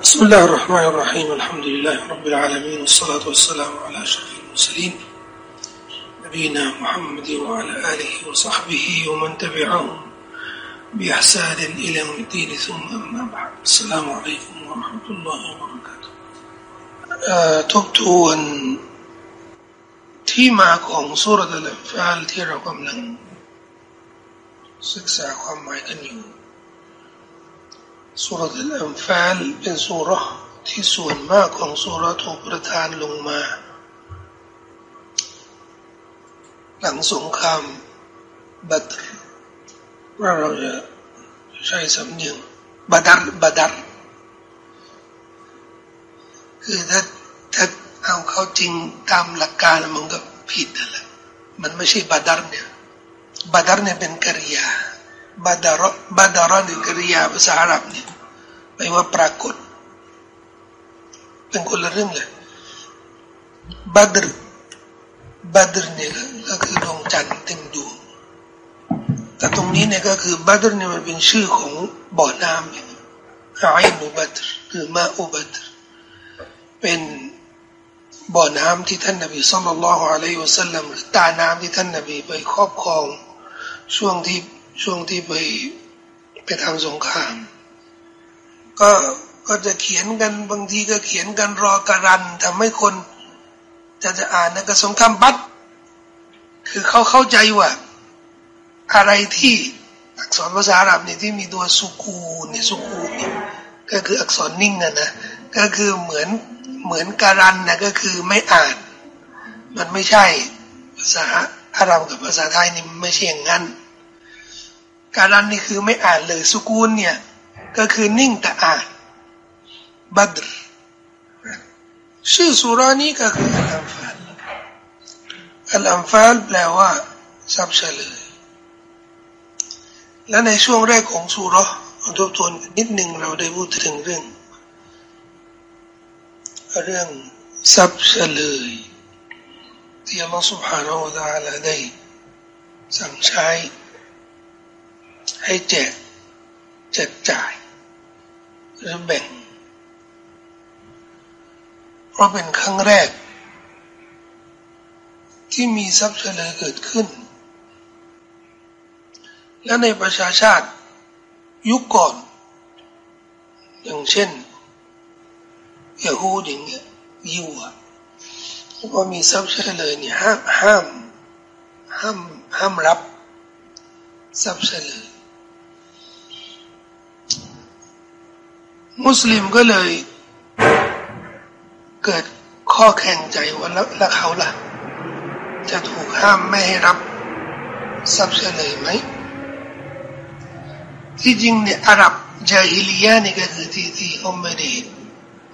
بسم الله الرحمن الرحيم الحمد لله رب العالمين والصلاة والسلام على أشرف المرسلين نبينا محمد وعلى آله وصحبه ومن تبعهم بإحسان إلى يوم الدين ثم أما بعد السلام عليكم ورحمة الله وبركاته ทบทวนที่มาของสุรอัลฟาลที่เรากำลังศึกษาความหมายกันอยู่ สุรอัลอัมฟาลเป็นสุรที่ส่วนมากของสุรถูกประทานลงมา หลังสงครามบัตรว่าเราจะใช้สำเนียงบัดัรบัดัรคือถ้าถ้าเอาเขาจริงตามหลักการมันก็ผิดนั่นแหละมันไม่ใช่บัดัรเนี่ยบัดัรเนี่ยเป็นกริยา บาดารบาดารนี่กริยาภาษาอาหรับเนี่ยแปลว่าปรากฏ เป็นคนละเรื่องเลยบาดรบาดรเนี่ยก็คือดวงจันทร์เต็มดวงแต่ตรงนี้เนี่ยก็คือบาดรเนี่ยมันเป็นชื่อของบ่อน้ำอย่างไอนุบัตรหรือมาอุบัตรเป็นบ่อน้ำที่ท่านนบีสุลต่านละฮ์อะลัยฮิวสัลลัมหรือตาน้ำที่ท่านนบีไปครอบครอง ช่วงที่ ช่วงที่ไปไปทำสงคราม ก็ก็จะเขียนกันบางทีก็เขียนกันรอการันทำให้คนจะจะอ่านนะก็สงครามบัตคือเขาเข้าใจว่า อะไรที่อักษรภาษาอาหรับเนี่ยที่มีตัวสุกูเนี่ยสุกูเนี่ยก็คืออักษรนิ่งอะนะก็คือเหมือนเหมือนการันนะก็คือไม่อ่าน มันไม่ใช่ภาษาอาหรับกับภาษาไทยนี่ไม่ใช่อย่างนั้น การันนี่คือไม่อ่านเลยสุกูลเนี่ยก็คือนิ่งแต่อ่านบัตรชื่อสุรานี้ก็คืออัลอัมฟาลอัลอัมฟาลแปลว่าซับเฉลยและในช่วงแรกของสุรทบทวนนิดหนึ่งเราได้พูดถึงเรื่อง เรื่องซับเฉลยที่อัลลอฮฺ سبحانه และ تعالى ได้สั่งใช้ ให้แจกแจกจ่ายหรือแบ่ง เพราะเป็นครั้งแรก ที่มีทรัพย์เฉลยเกิดขึ้น และในประชาชาติยุคก่อน อย่างเช่นยาฮูดอย่างเงี้ยยิวอะพอมีทรัพย์เฉลยเนี่ยห้ามห้ามห้ามห้ามรับทรัพย์เฉลย มุสลิมก็เลย เกิดข้อแข่งใจว่าแล้วเขาล่ะ จะถูกห้ามไม่ให้รับทรัพย์เฉลยไหมที่จริงเนี่ยอาหรับจาฮิลียานี่ก็คือที่ที่เขาไม่ได้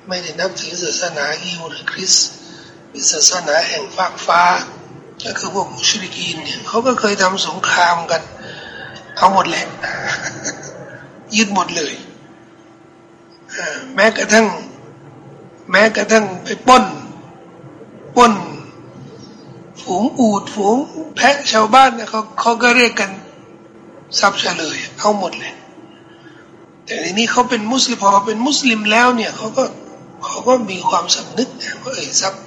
ไม่ได้นับถือศาสนายิวหรือคริสต์เป็นศาสนาแห่งฟากฟ้า ก็คือพวกมุชริกีนเนี่ยเขาก็เคยทำสงครามกัน เอาหมดแหละยึดหมดเลย แม้กระทั่ง แม้กระทั่งไปป้นป้น ฝูงอูดฝูงแพะชาวบ้านเนี่ยเขาเขาก็เรียกกันทรัพย์เฉลยเอาหมดเลย แต่ทีนี้เขาเป็นมุสลิมพอเป็นมุสลิมแล้วเนี่ยเขาก็เขาก็มีความสำนึกว่าเอ้ทรัพย์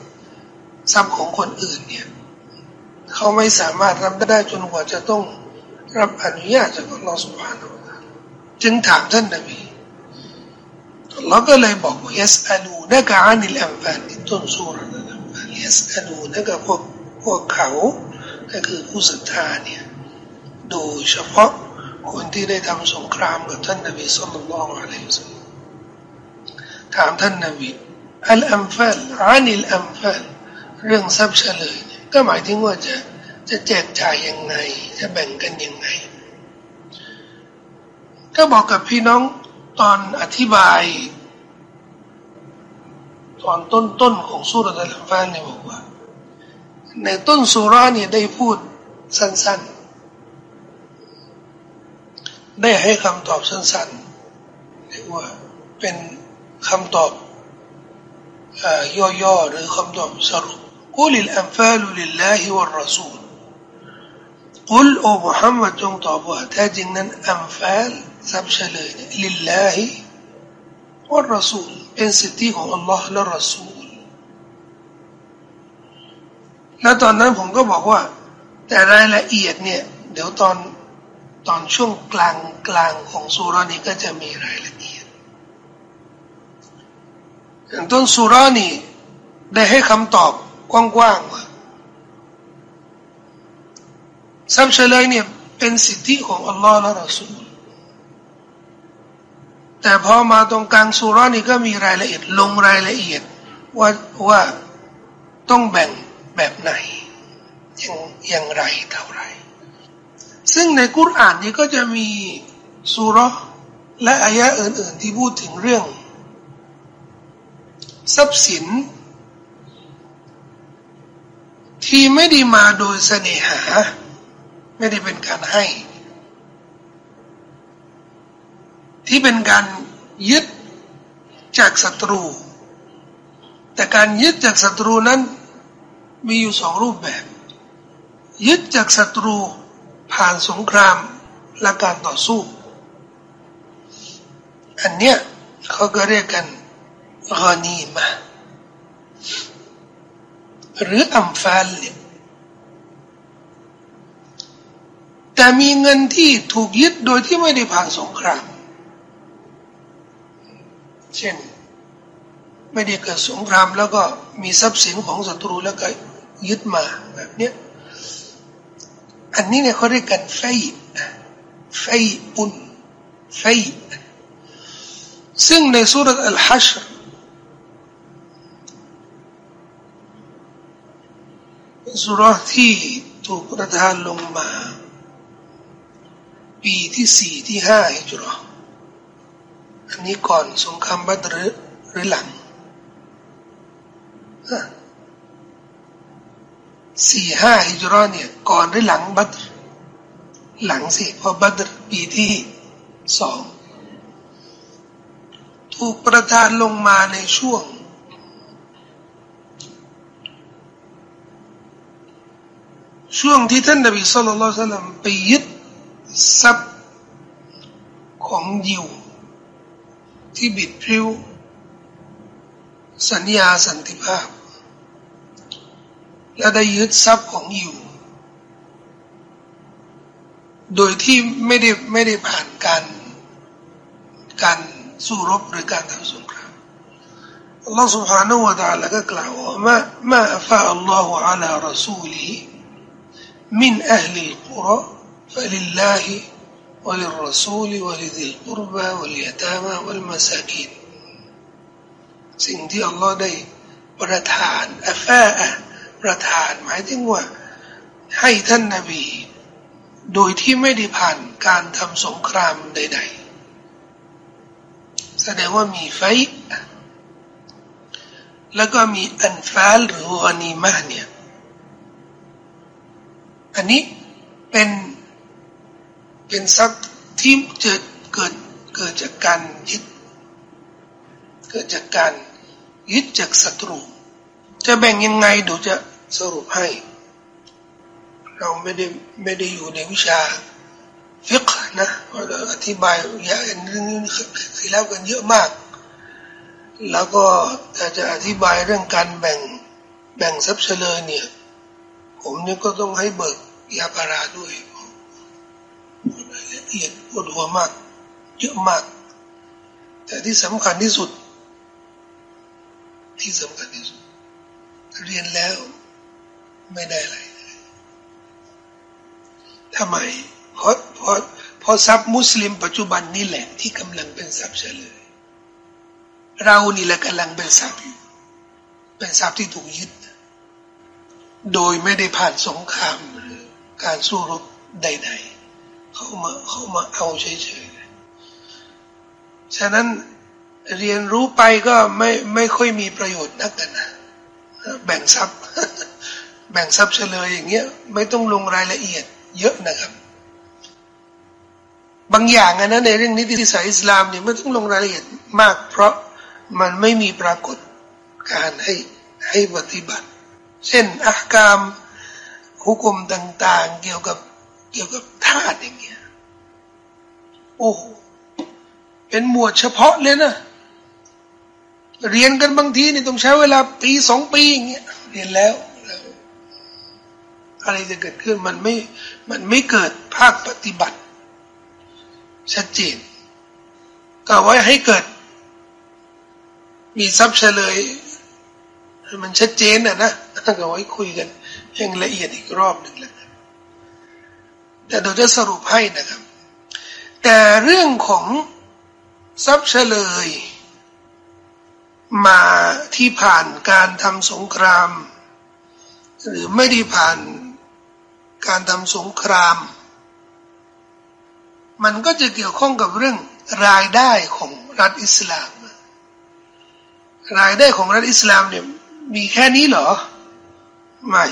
ทรัพย์ของคนอื่นเนี่ยเขาไม่สามารถรับได้จนกว่าจะต้องรับอนุญาตจากอัลลอฮฺสุบฮานาอัลลอฮฺจึงถามท่านนบี เราก็เลยบอกว่ายัสอลูนักอานิลแอมมฟาลที่ต้นสูรนั้นยัสอลูนักพวกพวกเขา ก็คือผู้ศรัทธาเนี่ยโดยเฉพาะคนที่ได้ทำสงครามกับท่านนบีสุลต่านละอะลัยฮิสถามท่านนบีอัลอมมฟาลอานิลแอมมฟาลเรื่องทรัพย์เฉลยก็หมายถึงว่าจะจะแจกจ่ายยังไง จะแบ่งกันยังไง ก็บอกกับพี่น้อง ตอนอธิบาย ตอนต้นต้นของสุรอัลฟานเนี่ยบอกว่า ในต้นสุราเนี่ยได้พูดสั้นๆ ได้ให้คำตอบสั้นๆเรียกว่าเป็นคำตอบย่อๆหรือคำตอบสรุปกุลิลอัมฟาลุลิลลาฮิวะรอซูลกุลโอมุฮัมมัดจงตอบว่าแท้จริงนั้นอัมฟาล ทรัพย์เฉลยลิลลาฮิว่ารอสูลเป็นสิทธิของอัลลอฮ์และรอสูลแล้วตอนนั้นผมก็บอกว่า แต่รายละเอียดเนี่ย เดี๋ยวตอนตอนช่วงกลางกลางของสุรานี้ก็จะมีรายละเอียดอย่างต้นสุรานี่ได้ให้คำตอบกว้างๆว่าทรัพย์เฉลยเนี่ยเป็นสิทธิของอัลลอฮ์และรอสูล แต่พอมาตรงกลางสุรานี่ก็มีรายละเอียดลงรายละเอียดว่าว่าต้องแบ่งแบบไหนอย่างอย่างไรเท่าไร ซึ่งในกุรอานนี้ก็จะมีสุรและอายะอื่น ๆ ที่พูดถึงเรื่อง ทรัพย์สิน ที่ไม่ได้มาโดยเสน่หา ไม่ได้เป็นการให้ ที่เป็นการ ยึดจากศัตรู แต่การยึดจากศัตรูนั้นมีอยู่สองรูปแบบ ยึดจากศัตรูผ่านสงครามและการต่อสู้ อันเนี้ยเขาก็เรียกกันกานีมาหรืออัมฟาลแต่มีเงินที่ถูกยึดโดยที่ไม่ได้ผ่านสงคราม เช่น ไม่ได้เกิดสงครามแล้วก็มีทรัพย์สินของศัตรูแล้วก็ยึดมาแบบเนี้ยอันนี้เนี่ยเขาเรียกกันไฟไฟอุนไฟซึ่งในสุรอัลฮัชรเป็นสุรที่ถูกประทานลงมา ปีที่สี่ที่ห้าอิจร อันนี้ก่อนสงครามบัตรหรือหลังสี่ห้าฮิจรัเนี่ย ก่อนหรือหลังบัตรหลังสิเพราะบัตรปีที่สองถูกประทานลงมาในช่วง ช่วงที่ท่านนบีสุลต่านละไปยึดทรัพย์ของยิว ที่บิดพริ้วสัญญาสันติภาพและได้ยึดทรัพย์ของอยู่ โดยที่ไม่ได้ไม่ได้ผ่านการการสู้รบหรือการทำสงครามอัลลอฮฺ سبحانه และ تعالى ก็กล่าวว่ามามาฟาอัลลอฮฺ على رسوله من أهل القرى فلله وللرسول ولذي القربى واليتامى والمساكين สิ่งที่อัลลอฮ์ได้ประทานอัฟาอะประทานหมายถึงว่าให้ท่านนาบี โดยที่ไม่ได้ผ่านการทำสงครามใดๆ แสดงว่ามีไฟ แล้วก็มีอันฟาลหรือวานีมาเนี่ย อันนี้เป็น เป็นทรัพย์ที่เกิดเกิดเกิดจากการยึด เกิดจากการยึดจากศัตรู จะแบ่งยังไงเดี๋ยวจะสรุปให้ เราไม่ได้ไม่ได้อยู่ในวิชาฟิกนะเราอธิบายเยอะเรื่องนี้คือแล้วกันเยอะมาก แล้วก็จะอธิบายเรื่องการแบ่งแบ่งทรัพย์เฉลยเนี่ย ผมนี่ก็ต้องให้เบิกยาปาราด้วย ละเอียดปวดหัวมาก เยอะมาก แต่ที่สำคัญที่สุด ที่สำคัญที่สุด เรียนแล้วไม่ได้อะไรทำไมเพราะเพราะเพราะทรัพย์มุสลิมปัจจุบันนี่แหละที่กำลังเป็นทรัพย์เฉลย เรานี่แหละกำลังเป็นทรัพย์อยู่ เป็นทรัพย์ที่ถูกยึด โดยไม่ได้ผ่านสงครามหรือการสู้รบใด ๆ เขามาเข้ามาเอาเฉยๆ ฉะนั้นเรียนรู้ไปก็ไม่ไม่ค่อยมีประโยชน์นักกันนะแบ่งทรัพย์ แบ่งทรัพย์เฉลยอย่างเงี้ยไม่ต้องลงรายละเอียด เยอะนะครับ บางอย่างนะในเรื่องนิติศาสตร์อิสลามเนี่ยไม่ต้องลงรายละเอียดมาก เพราะมันไม่มีปรากฏการให้ให้ปฏิบัติ เช่นอักามหุกมต่าง ๆ เกี่ยวกับ เกี่ยวกับธาตุอย่างเงี้ยโอ้เป็นหมวดเฉพาะเลยนะ เรียนกันบางทีนี่ต้องใช้เวลาปีสองปีอย่างเงี้ยเรียนแล้ว อะไรจะเกิดขึ้นมันไม่ มันไม่เกิดภาคปฏิบัติ ชัดเจน ก็ไว้ให้เกิด มีทรัพย์เฉลย มันชัดเจนนะนะก็ไว้คุยกันอย่างละเอียดอีกรอบหนึ่งแล้ว แต่เราจะสรุปให้นะครับ แต่เรื่องของทรัพย์เฉลย มาที่ผ่านการทำสงคราม หรือไม่ได้ผ่านการทำสงคราม มันก็จะเกี่ยวข้องกับเรื่องรายได้ของรัฐอิสลาม รายได้ของรัฐอิสลามเนี่ยมีแค่นี้เหรอ ไม่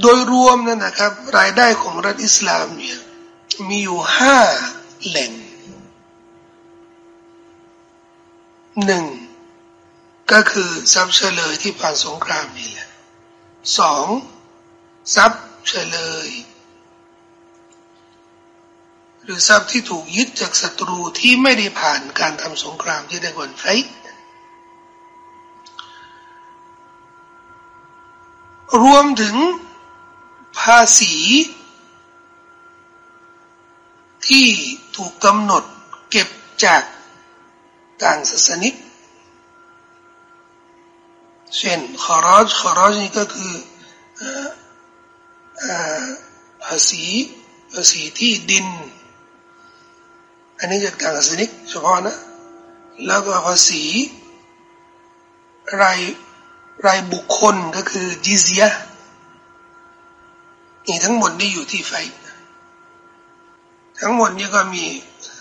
โดยรวมนั่นนะครับ รายได้ของรัฐอิสลามเนี่ยมีอยู่ห้าแหล่งหนึ่งก็คือทรัพย์เฉลยที่ผ่านสงครามนี่แหละสองทรัพย์เฉลย หรือทรัพย์ที่ถูกยึดจากศัตรูที่ไม่ได้ผ่านการทำสงครามที่ได้ก่อนไฟรวมถึง ภาษี ที่ถูกกำหนดเก็บจากต่างศาสนิก เช่นขอรอจขอรอจนี่ก็คือภาษีภาษีที่ดิน อันนี้จากต่างศาสนิกเฉพาะนะ แล้วก็ภาษีรายรายบุคคลก็คือจิเซีย นี่ทั้งหมดนี่อยู่ที่ไฟทั้งหมดนี่ก็มี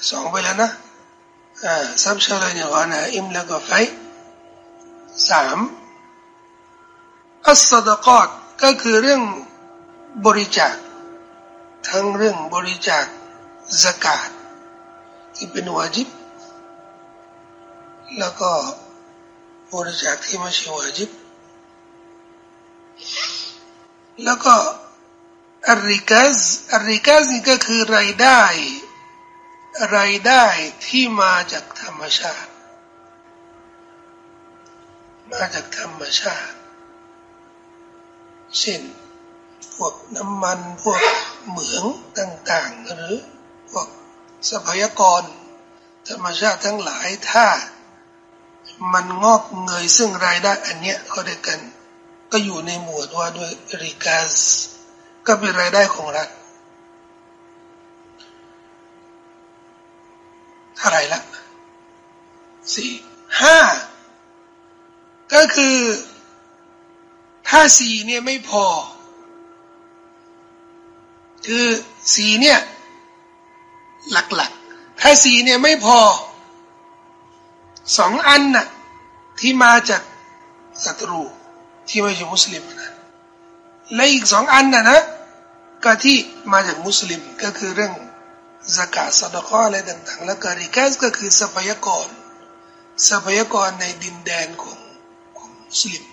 สองไปแล้วนะอ่าซับเชลเนี่ยก่อนนะอิมแล้วก็ไฟสามอัสดกอดก็คือเรื่องบริจาค ทั้งเรื่องบริจาคสกาดที่เป็นวาจิบ แล้วก็บริจาคที่ไม่ใช่วาจิบ แล้วก็ อริกาซอริกาซนี่ก็คือรายได้ รายได้ที่มาจากธรรมชาติ มาจากธรรมชาติ เช่น พวกน้ำมัน พวกเหมืองต่างๆ หรือพวกทรัพยากร ธรรมชาติทั้งหลายถ้ามันงอกเงยซึ่งรายได้อันเนี้ยเขาเรียกกัน ก็อยู่ในหมวดว่าด้วยริกาส ก็เป็นรายได้ของรัฐเท่าไรละสี่ห้าก็คือถ้าสี่เนี่ยไม่พอ คือสี่เนี่ยหลักๆ ถ้าสี่เนี่ยไม่พอสองอันน่ะที่มาจากศัตรูที่ไม่ใช่มุสลิมนะและอีกสองอันน่ะนะ ก็ที่มาจากมุสลิมก็คือเรื่องสกาดสดก้ออะไรต่างๆ แล้วก็ริกาสก็คือทรัพยากรทรัพยากรในดินแดนของของมุสลิม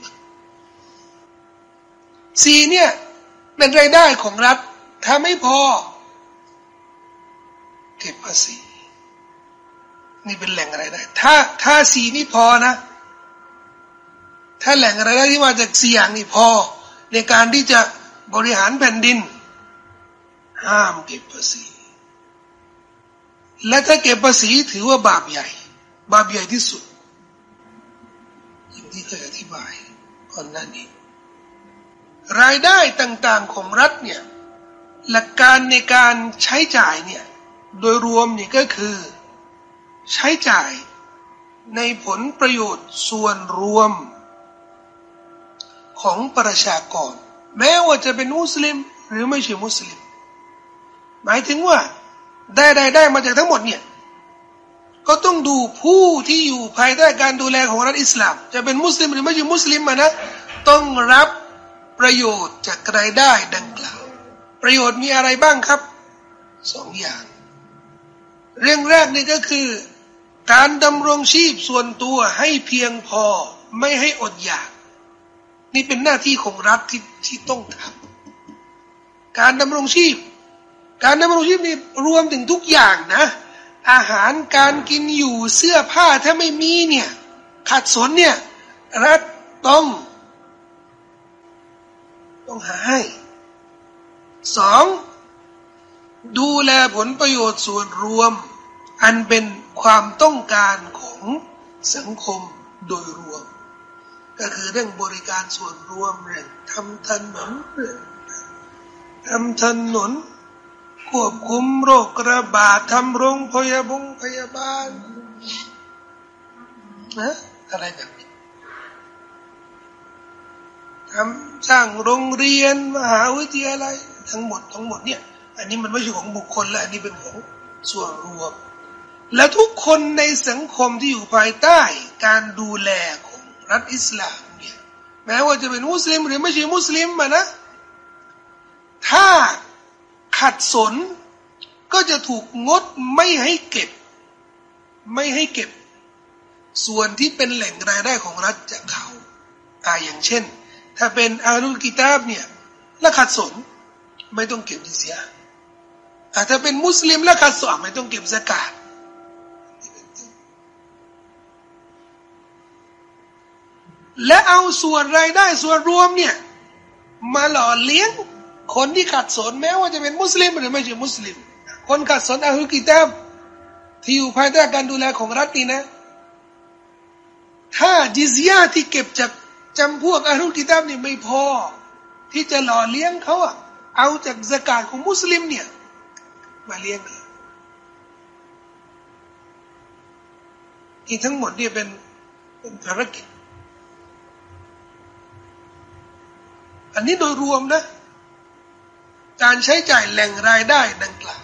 สีเนี่ยเป็นรายได้ของรัฐถ้าไม่พอ เก็บภาษีนี่เป็นแหล่งอะไรได้ ถ้าถ้าสีนี่พอนะ ถ้าแหล่งอะไรได้ที่มาจากเสียงนี่พอ ในการที่จะบริหารแผ่นดิน ห้ามเก็บภาษี และถ้าเก็บภาษีถือว่าบาปใหญ่ บาปใหญ่ที่สุดอย่างที่เคยอธิบายก่อนหน้านี้รายได้ต่างๆของรัฐเนี่ยหลักการในการใช้จ่ายเนี่ยโดยรวมนี่ก็คือ ใช้จ่ายในผลประโยชน์ส่วนรวม ของประชากร แม้ว่าจะเป็นมุสลิมหรือไม่ใช่มุสลิม หมายถึงว่า ได้ได้ได้มาจากทั้งหมดเนี่ย ก็ต้องดูผู้ที่อยู่ภายใต้การดูแลของรัฐอิสลาม จะเป็นมุสลิมหรือไม่ใช่มุสลิมมานะ ต้องรับประโยชน์จากรายได้ดังกล่าว ประโยชน์มีอะไรบ้างครับสองอย่าง เรื่องแรกนี่ก็คือ การดำรงชีพส่วนตัวให้เพียงพอไม่ให้อดอยาก นี่เป็นหน้าที่ของรัฐที่ที่ต้องทำการดำรงชีพ การดำรงชีพนี่รวมถึงทุกอย่างนะ อาหารการกินอยู่เสื้อผ้าถ้าไม่มีเนี่ยขัดสนเนี่ย รัฐต้อง ต้องหาให้สองดูแลผลประโยชน์ส่วนรวม อันเป็นความต้องการของสังคมโดยรวม ก็คือเรื่องบริการส่วนรวมเรื่องทำถนนเรื่องทำถนน ควบคุมโรคระบาดทำโรงพยาบาลพยาบาลนะอะไรแบบนี้ทำสร้างโรงเรียนมหาวิทยาลัยทั้งหมดทั้งหมดเนี่ย อันนี้มันไม่ใช่ของบุคคลแล้วอันนี้เป็นของส่วนรวม และทุกคนในสังคมที่อยู่ภายใต้การดูแลของรัฐอิสลามเนี่ยแม้ว่าจะเป็นมุสลิมหรือไม่ใช่มุสลิมมานะ ถ้า ขัดสน ก็จะถูกงดไม่ให้เก็บ ไม่ให้เก็บ ส่วนที่เป็นแหล่งรายได้ของรัฐจากเขาอ่าอย่างเช่น ถ้าเป็นอารุลกิตาบเนี่ยละขัดสนไม่ต้องเก็บดิเซียถ้าเป็นมุสลิมละขัดสนไม่ต้องเก็บสกาดและเอาส่วนรายได้ส่วนรวมเนี่ยมาหล่อเลี้ยง คนที่ขัดสนแม้ว่าจะเป็นมุสลิมหรือไม่ใช่มุสลิม คนขัดสนอาหุกิตามที่อยู่ภายใต้การดูแลของรัฐนี่นะ ถ้าจิซยาที่เก็บจากจำพวกอาหุกิตามนี่ไม่พอ ที่จะหล่อเลี้ยงเขาอะเอาจากสกาดของมุสลิมเนี่ย มาเลี้ยงที่ทั้งหมดเนี่ยเป็นเป็นภารกิจ อันนี้โดยรวมนะ การใช้จ่ายแหล่งรายได้ดังกล่าว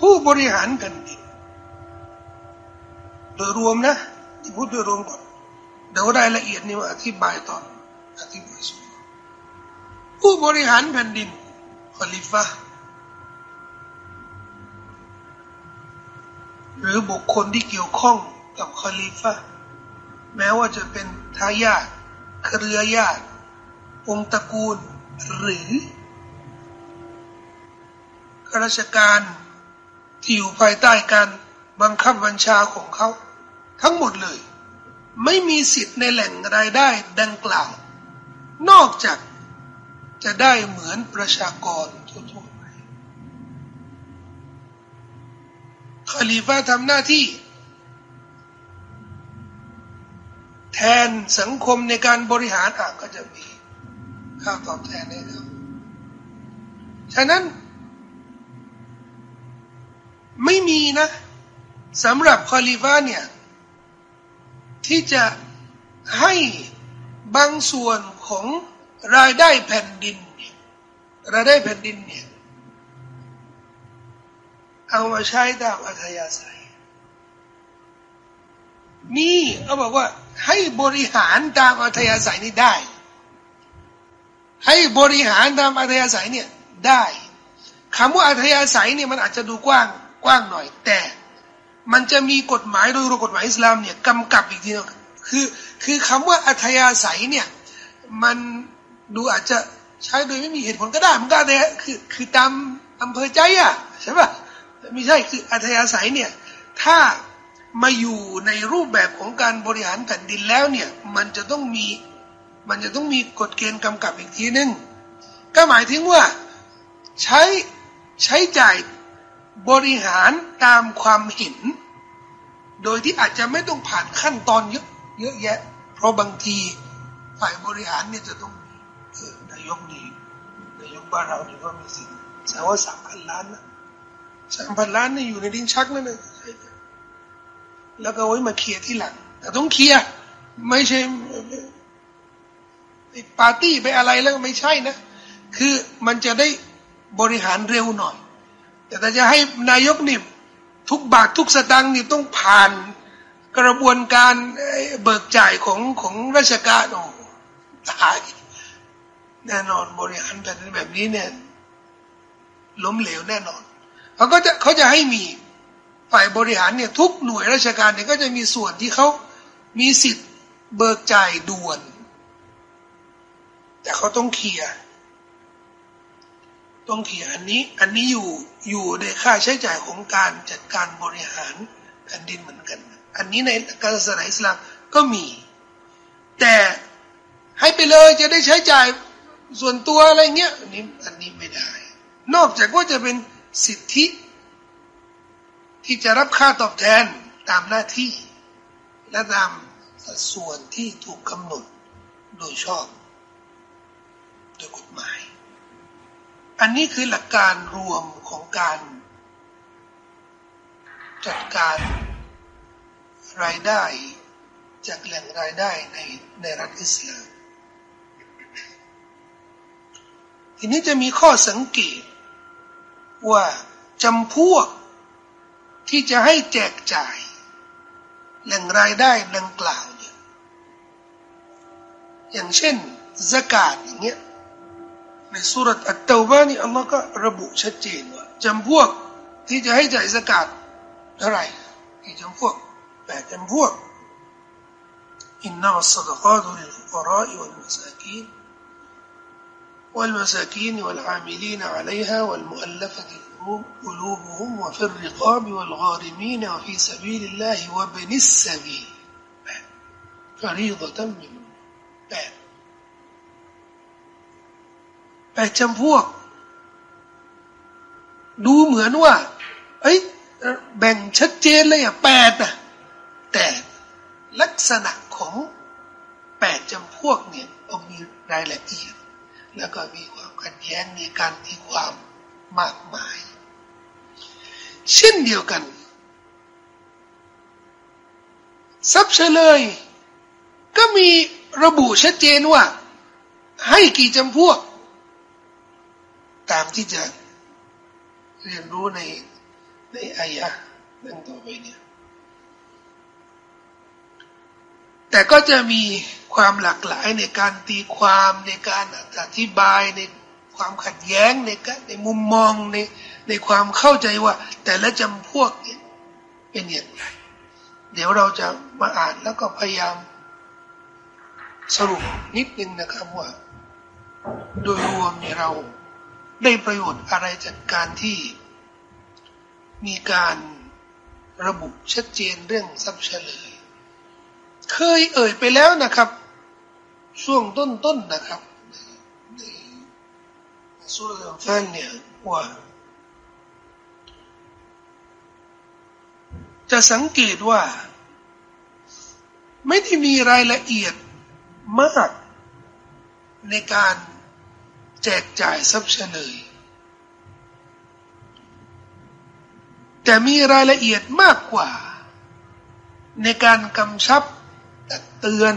ผู้บริหารแผ่นดินโดยรวมนะที่พูดโดยรวมก่อนเดี๋ยวรายละเอียดนี่มาอธิบายตอนอธิบายสุดผู้บริหารแผ่นดินคอลิฟะหรือบุคคลที่เกี่ยวข้องกับคอลิฟะ แม้ว่าจะเป็นทายาทเครือญาติองตระกูลหรือข้าราชการที่อยู่ภายใต้การบังคับบัญชาของเขา ทั้งหมดเลย ไม่มีสิทธิ์ในแหล่งรายได้ดังกล่าว นอกจากจะได้เหมือนประชากรทั่วไปคาลีฟาทำหน้าที่แทนสังคมในการบริหารอะก็จะมีค่าตอบแทนให้เขาฉะนั้น ไม่มีนะสำหรับคอลิฟ้าเนี่ย ที่จะให้บางส่วนของรายได้แผ่นดินรายได้แผ่นดินเนี่ย เอามาใช้ตามอัธยาศัยมีเขาบอกว่า ให้บริหารตามอัธยาศัยนี้ได้ ให้บริหารตามอัธยาศัยเนี่ยได้คำว่าอัธยาศัยเนี่ยมันอาจจะดูกว้างกว้างหน่อย แต่มันจะมีกฎหมายโดยกฎหมายอิสลามเนี่ยกำกับอีกทีนึงคือคือคำว่าอัธยาศัยเนี่ยมันดูอาจจะใช้โดยไม่มีเหตุผลก็ได้มันก็แต่คือคือตามอำเภอใจอะใช่ป่ะไม่ใช่คืออัธยาศัยเนี่ยถ้า มาอยู่ในรูปแบบของการบริหารแผ่นดินแล้วเนี่ยมันจะต้องมีมันจะต้องมีกฎเกณฑ์กำกับอีกทีนึงก็หมายถึงว่าใช้ใช้จ่ายบริหารตามความเห็น โดยที่อาจจะไม่ต้องผ่านขั้นตอนเยอะเยอะแยะ เพราะบางทีฝ่ายบริหารเนี่ยจะต้องนายกดีนายกบ้านเราเนี่ยก็มีสิทธิ์แสดงว่าสามพันล้านนะสามพันล้านนี่อยู่ในดิ้นชักนั่นเลย แล้วก็ไว้มาเคลียร์ที่หลัง แต่ต้องเคลียร์ไม่ใช่ปาร์ตี้ไปอะไรแล้วไม่ใช่นะ คือมันจะได้บริหารเร็วหน่อย แต่ถ้าจะให้นายกนี่ทุกบาททุกสตางค์นี่ต้องผ่านกระบวนการเบิกจ่ายของของราชการโอ้ตายแน่นอนบริหารแบบนี้แบบนี้เนี่ยล้มเหลวแน่นอนเขาก็จะเขาจะให้มี ฝ่ายบริหารเนี่ยทุกหน่วยราชการเนี่ยก็จะมีส่วนที่เขามีสิทธิ์เบิกจ่ายด่วน แต่เขาต้องเคลียร์ต้องเขียนอันนี้อันนี้อยู่อยู่ในค่าใช้จ่ายของการจัดการบริหารแผ่นดินเหมือนกัน อันนี้ในการศาสนาอิสลามก็มี แต่ให้ไปเลยจะได้ใช้จ่ายส่วนตัวอะไรเงี้ยอันนี้อันนี้ไม่ได้ นอกจากว่าจะเป็นสิทธิ ที่จะรับค่าตอบแทนตามหน้าที่ และตามสัดส่วนที่ถูกกำหนดโดยชอบโดยกฎหมาย อันนี้คือหลักการรวมของการ จัดการรายได้จากแหล่งรายได้ในในรัฐอิสลามทีนี้จะมีข้อสังเกตว่าจำพวก ที่จะให้แจกจ่าย แหล่งรายได้ดังกล่าวเนี่ยอย่างเช่นสกาดอย่างเงี้ยในสุรษอัตตบานี่อัลลอฮ์ก็ระบุชัดเจนว่าจำพวกที่จะให้จ่ายสกาดเท่าไหร่กี่จำพวกแปดจำพวก إنما الصدقات للفقراء والمساكين والمساكين والعاملين عليها والمؤلفة قلوبهم وفي الرقاب والغارمين وفي سبيل الله وابن السبيل فريضة من แปดแปดจำพวก ดูเหมือนว่าเอ้ยแบ่งชัดเจนเลยอ่ะแปดนะแต่ลักษณะของแปดจำพวกเนี่ยมีรายละเอียดแล้วก็มีความขัดแย้งมีการตีความมากมาย เช่นเดียวกันทรัพย์เฉลย ก็มีระบุชัดเจนว่า ให้กี่จำพวก ตามที่จะเรียนรู้ในในอายะดังต่อไปเนี่ยแต่ก็จะมีความหลากหลายในการตีความในการอธิบายในความขัดแย้งในในมุมมองใน ในความเข้าใจว่า แต่ละจำพวกเนี่ยเป็นอย่างไร เดี๋ยวเราจะมาอ่านแล้วก็พยายาม สรุปนิดนึงนะครับว่า โดยรวมเนี่ยเราได้ประโยชน์อะไรจากการที่ มีการระบุชัดเจนเรื่องทรัพย์เฉลย เคยเอ่ยไปแล้วนะครับ ช่วงต้นๆนนะครับในสุรแฟนเนี่ยว่า จะสังเกตว่า ไม่ได้มีรายละเอียดมากในการแจกจ่ายทรัพย์เฉลย แต่มีรายละเอียดมากกว่า ในการกำชับตักเตือน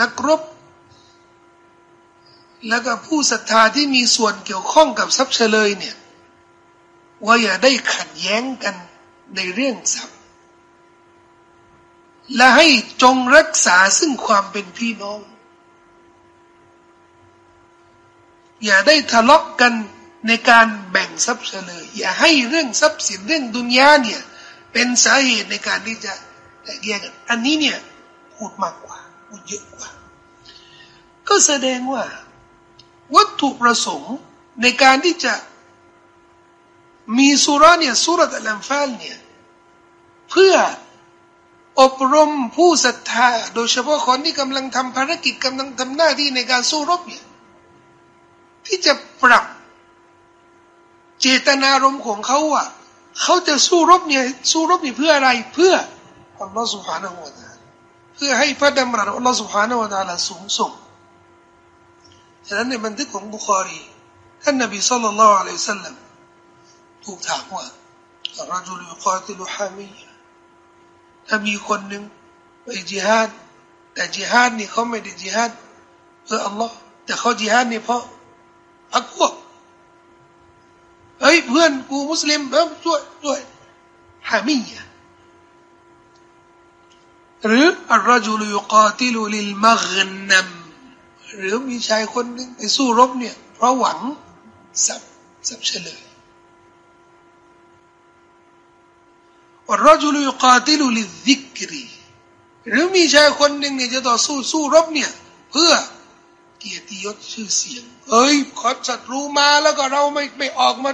นักรบ แล้วก็ผู้ศรัทธาที่มีส่วนเกี่ยวข้องกับทรัพย์เฉลยเนี่ย ว่าอย่าได้ขัดแย้งกันในเรื่องทรัพย์และให้จงรักษาซึ่งความเป็นพี่น้อง อย่าได้ทะเลาะกกันในการแบ่งทรัพย์เฉลย อย่าให้เรื่องทรัพย์สินเรื่องดุนยาเนี่ยเป็นสาเหตุในการที่จะแตกแยกกัน อันนี้เนี่ยพูดมากกว่าพูดเยอะกว่า ก็แสดงว่า วัตถุประสงค์ในการที่จะ มีสุราเนี่ยสุรตะลัมฟาลเนี่ยเพื่ออบรมผู้ศรัทธา โดยเฉพาะคนที่กำลังทำภารกิจกำลังทำหน้าที่ในการสู้รบเนี่ยที่จะปรับเจตนารมณ์ของเขาอะเขาจะสู้รบเนี่ยสู้รบเนี่เพื่ออะไรเพื่ออัลลอฮฺสุบฮานาหูวะตาเพื่อให้พระดำรัสอัลลอฮฺสุบฮานาหูวะตาลาสูงส่งฉะนั้นในบันทึกของบุคอรีท่านนบีสุลต่านละอัลลอฮฺสัลลัม ถูกถามว่าราจุลยุกาติลุฮามีถ้ามีคนหนึ่งไปจิฮาดแต่จิฮาดนี่เขาไม่ได้จิฮาดเพื่ออัลลอฮ์แต่เขาจิฮาดนี่เพราะพักพวกเฮ้ยเพื่อนกูมุสลิมเออช่วยช่วยฮามีหรืออัลรจุลยุกาติลุลิลมักนัมหรือมีชายคนหนึ่งไปสู้รบเนี่ย เพราะหวังสับสับเฉลย อัลรจุลยุกาติลุลิซิกรีหรือมีชายคนหนึ่งเนี่ยจะต่อสู้สู้รบเนี่ย เพื่อเกียรติยศชื่อเสียงเฮ้ยขอศัตรูมาแล้วก็เราไม่ไม่ออกมา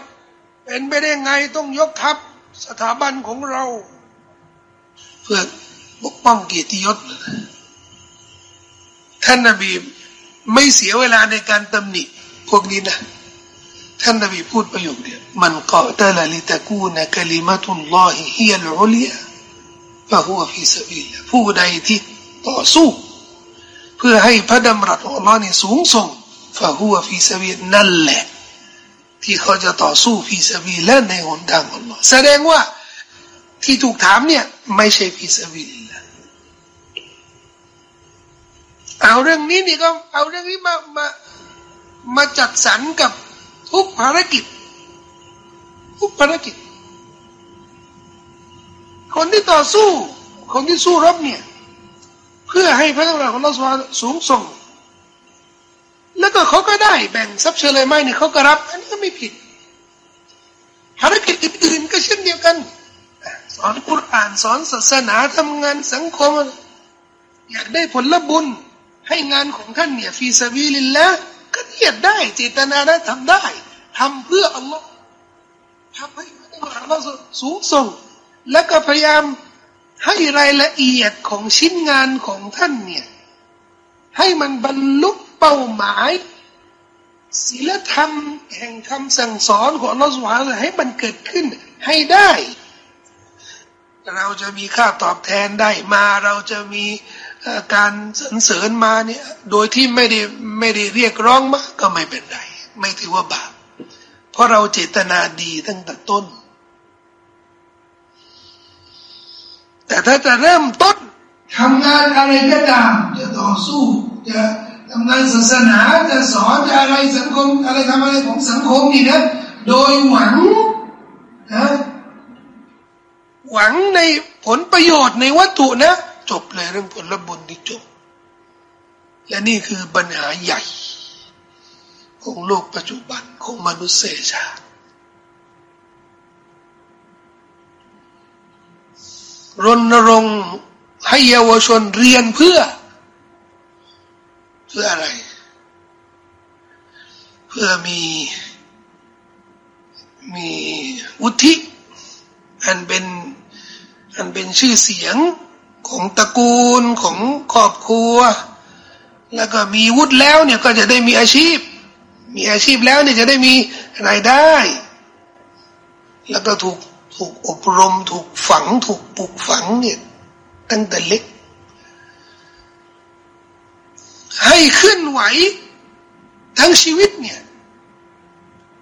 เป็นไปได้ไงต้องยกทัพสถาบันของเรา เพื่อปกป้องเกียรติยศท่านนบีไม่เสียเวลาในการตำหนิพวกนี้นะ ท่านนบีพูดประโยคเดียวมันกอตละลิตะกูนะกลิมาตุลลอฮิฮิยัลอุลียฟะฮุวฟีสบีลผู้ใดที่ต่อสู้ เพื่อให้พระดำรัสของอัลลอฮ์นี่สูงส่งฟะฮุวฟีสบีลนั่นแหละ ที่เขาจะต่อสู้ฟีสบีลและในหนทางของอัลลอฮ์แสดงว่าที่ถูกถามเนี่ยไม่ใช่ฟีสบีลเอาเรื่องนี้นี่ก็เอาเรื่องนี้มามามาจัดสรรกับ ทุกภารกิจ ทุกภารกิจ คนที่ต่อสู้ คนที่สู้รบเนี่ย เพื่อให้พระเจ้าของเราสูงส่ง แล้วก็เขาก็ได้แบ่งทรัพย์เชลยไม้เนี่ยเขาก็รับ อันนี้ก็ไม่ผิด ภารกิจอื่นๆก็เช่นเดียวกัน สอนกุรอานสอนศาสนาทำงานสังคม อยากได้ผลบุญให้งานของท่านเนี่ยฟีซาบีลินแล้ว ก็เนียดได้เจตนาได้ทำได้ทำเพื่ออัลลอฮ์ทำให้อัลลอฮ์สูงส่ง แล้วก็พยายามให้รายละเอียดของชิ้นงานของท่านเนี่ย ให้มันบรรลุเป้าหมายศีลธรรมแห่งคำสั่งสอนของอัลลอฮ์สุบฮานะให้มันเกิดขึ้นให้ได้ เราจะมีค่าตอบแทนได้มาเราจะมี การสรรเสริญมาเนี่ย โดยที่ไม่ได้ไม่ได้เรียกร้องมาก็ไม่เป็นไร ไม่ถือว่าบาปเพราะเราเจตนาดีตั้งแต่ต้น แต่ถ้าจะเริ่มต้นทำงานอะไรก็ตาม จะต่อสู้ จะทำงานศาสนาจะสอนจะอะไรสังคม อะไรทำอะไรของสังคมนี่นะ โดยหวังนะหวังในผลประโยชน์ในวัตถุนะ จบเลยเรื่องผลบุญที่จบ และนี่คือปัญหาใหญ่ ของโลกปัจจุบันของมนุษยชาติรณรงค์ให้เยาวชนเรียนเพื่อ เพื่ออะไร เพื่อมีมีวุฒิอันเป็นอันเป็นชื่อเสียง ของตระกูลของครอบครัว แล้วก็มีวุฒิแล้วเนี่ยก็จะได้มีอาชีพ มีอาชีพแล้วเนี่ยจะได้มีรายได้ แล้วก็ถูกถูกอบรมถูกฝังถูกปลูกฝังเนี่ยตั้งแต่เล็ก ให้ขึ้นไหวทั้งชีวิตเนี่ย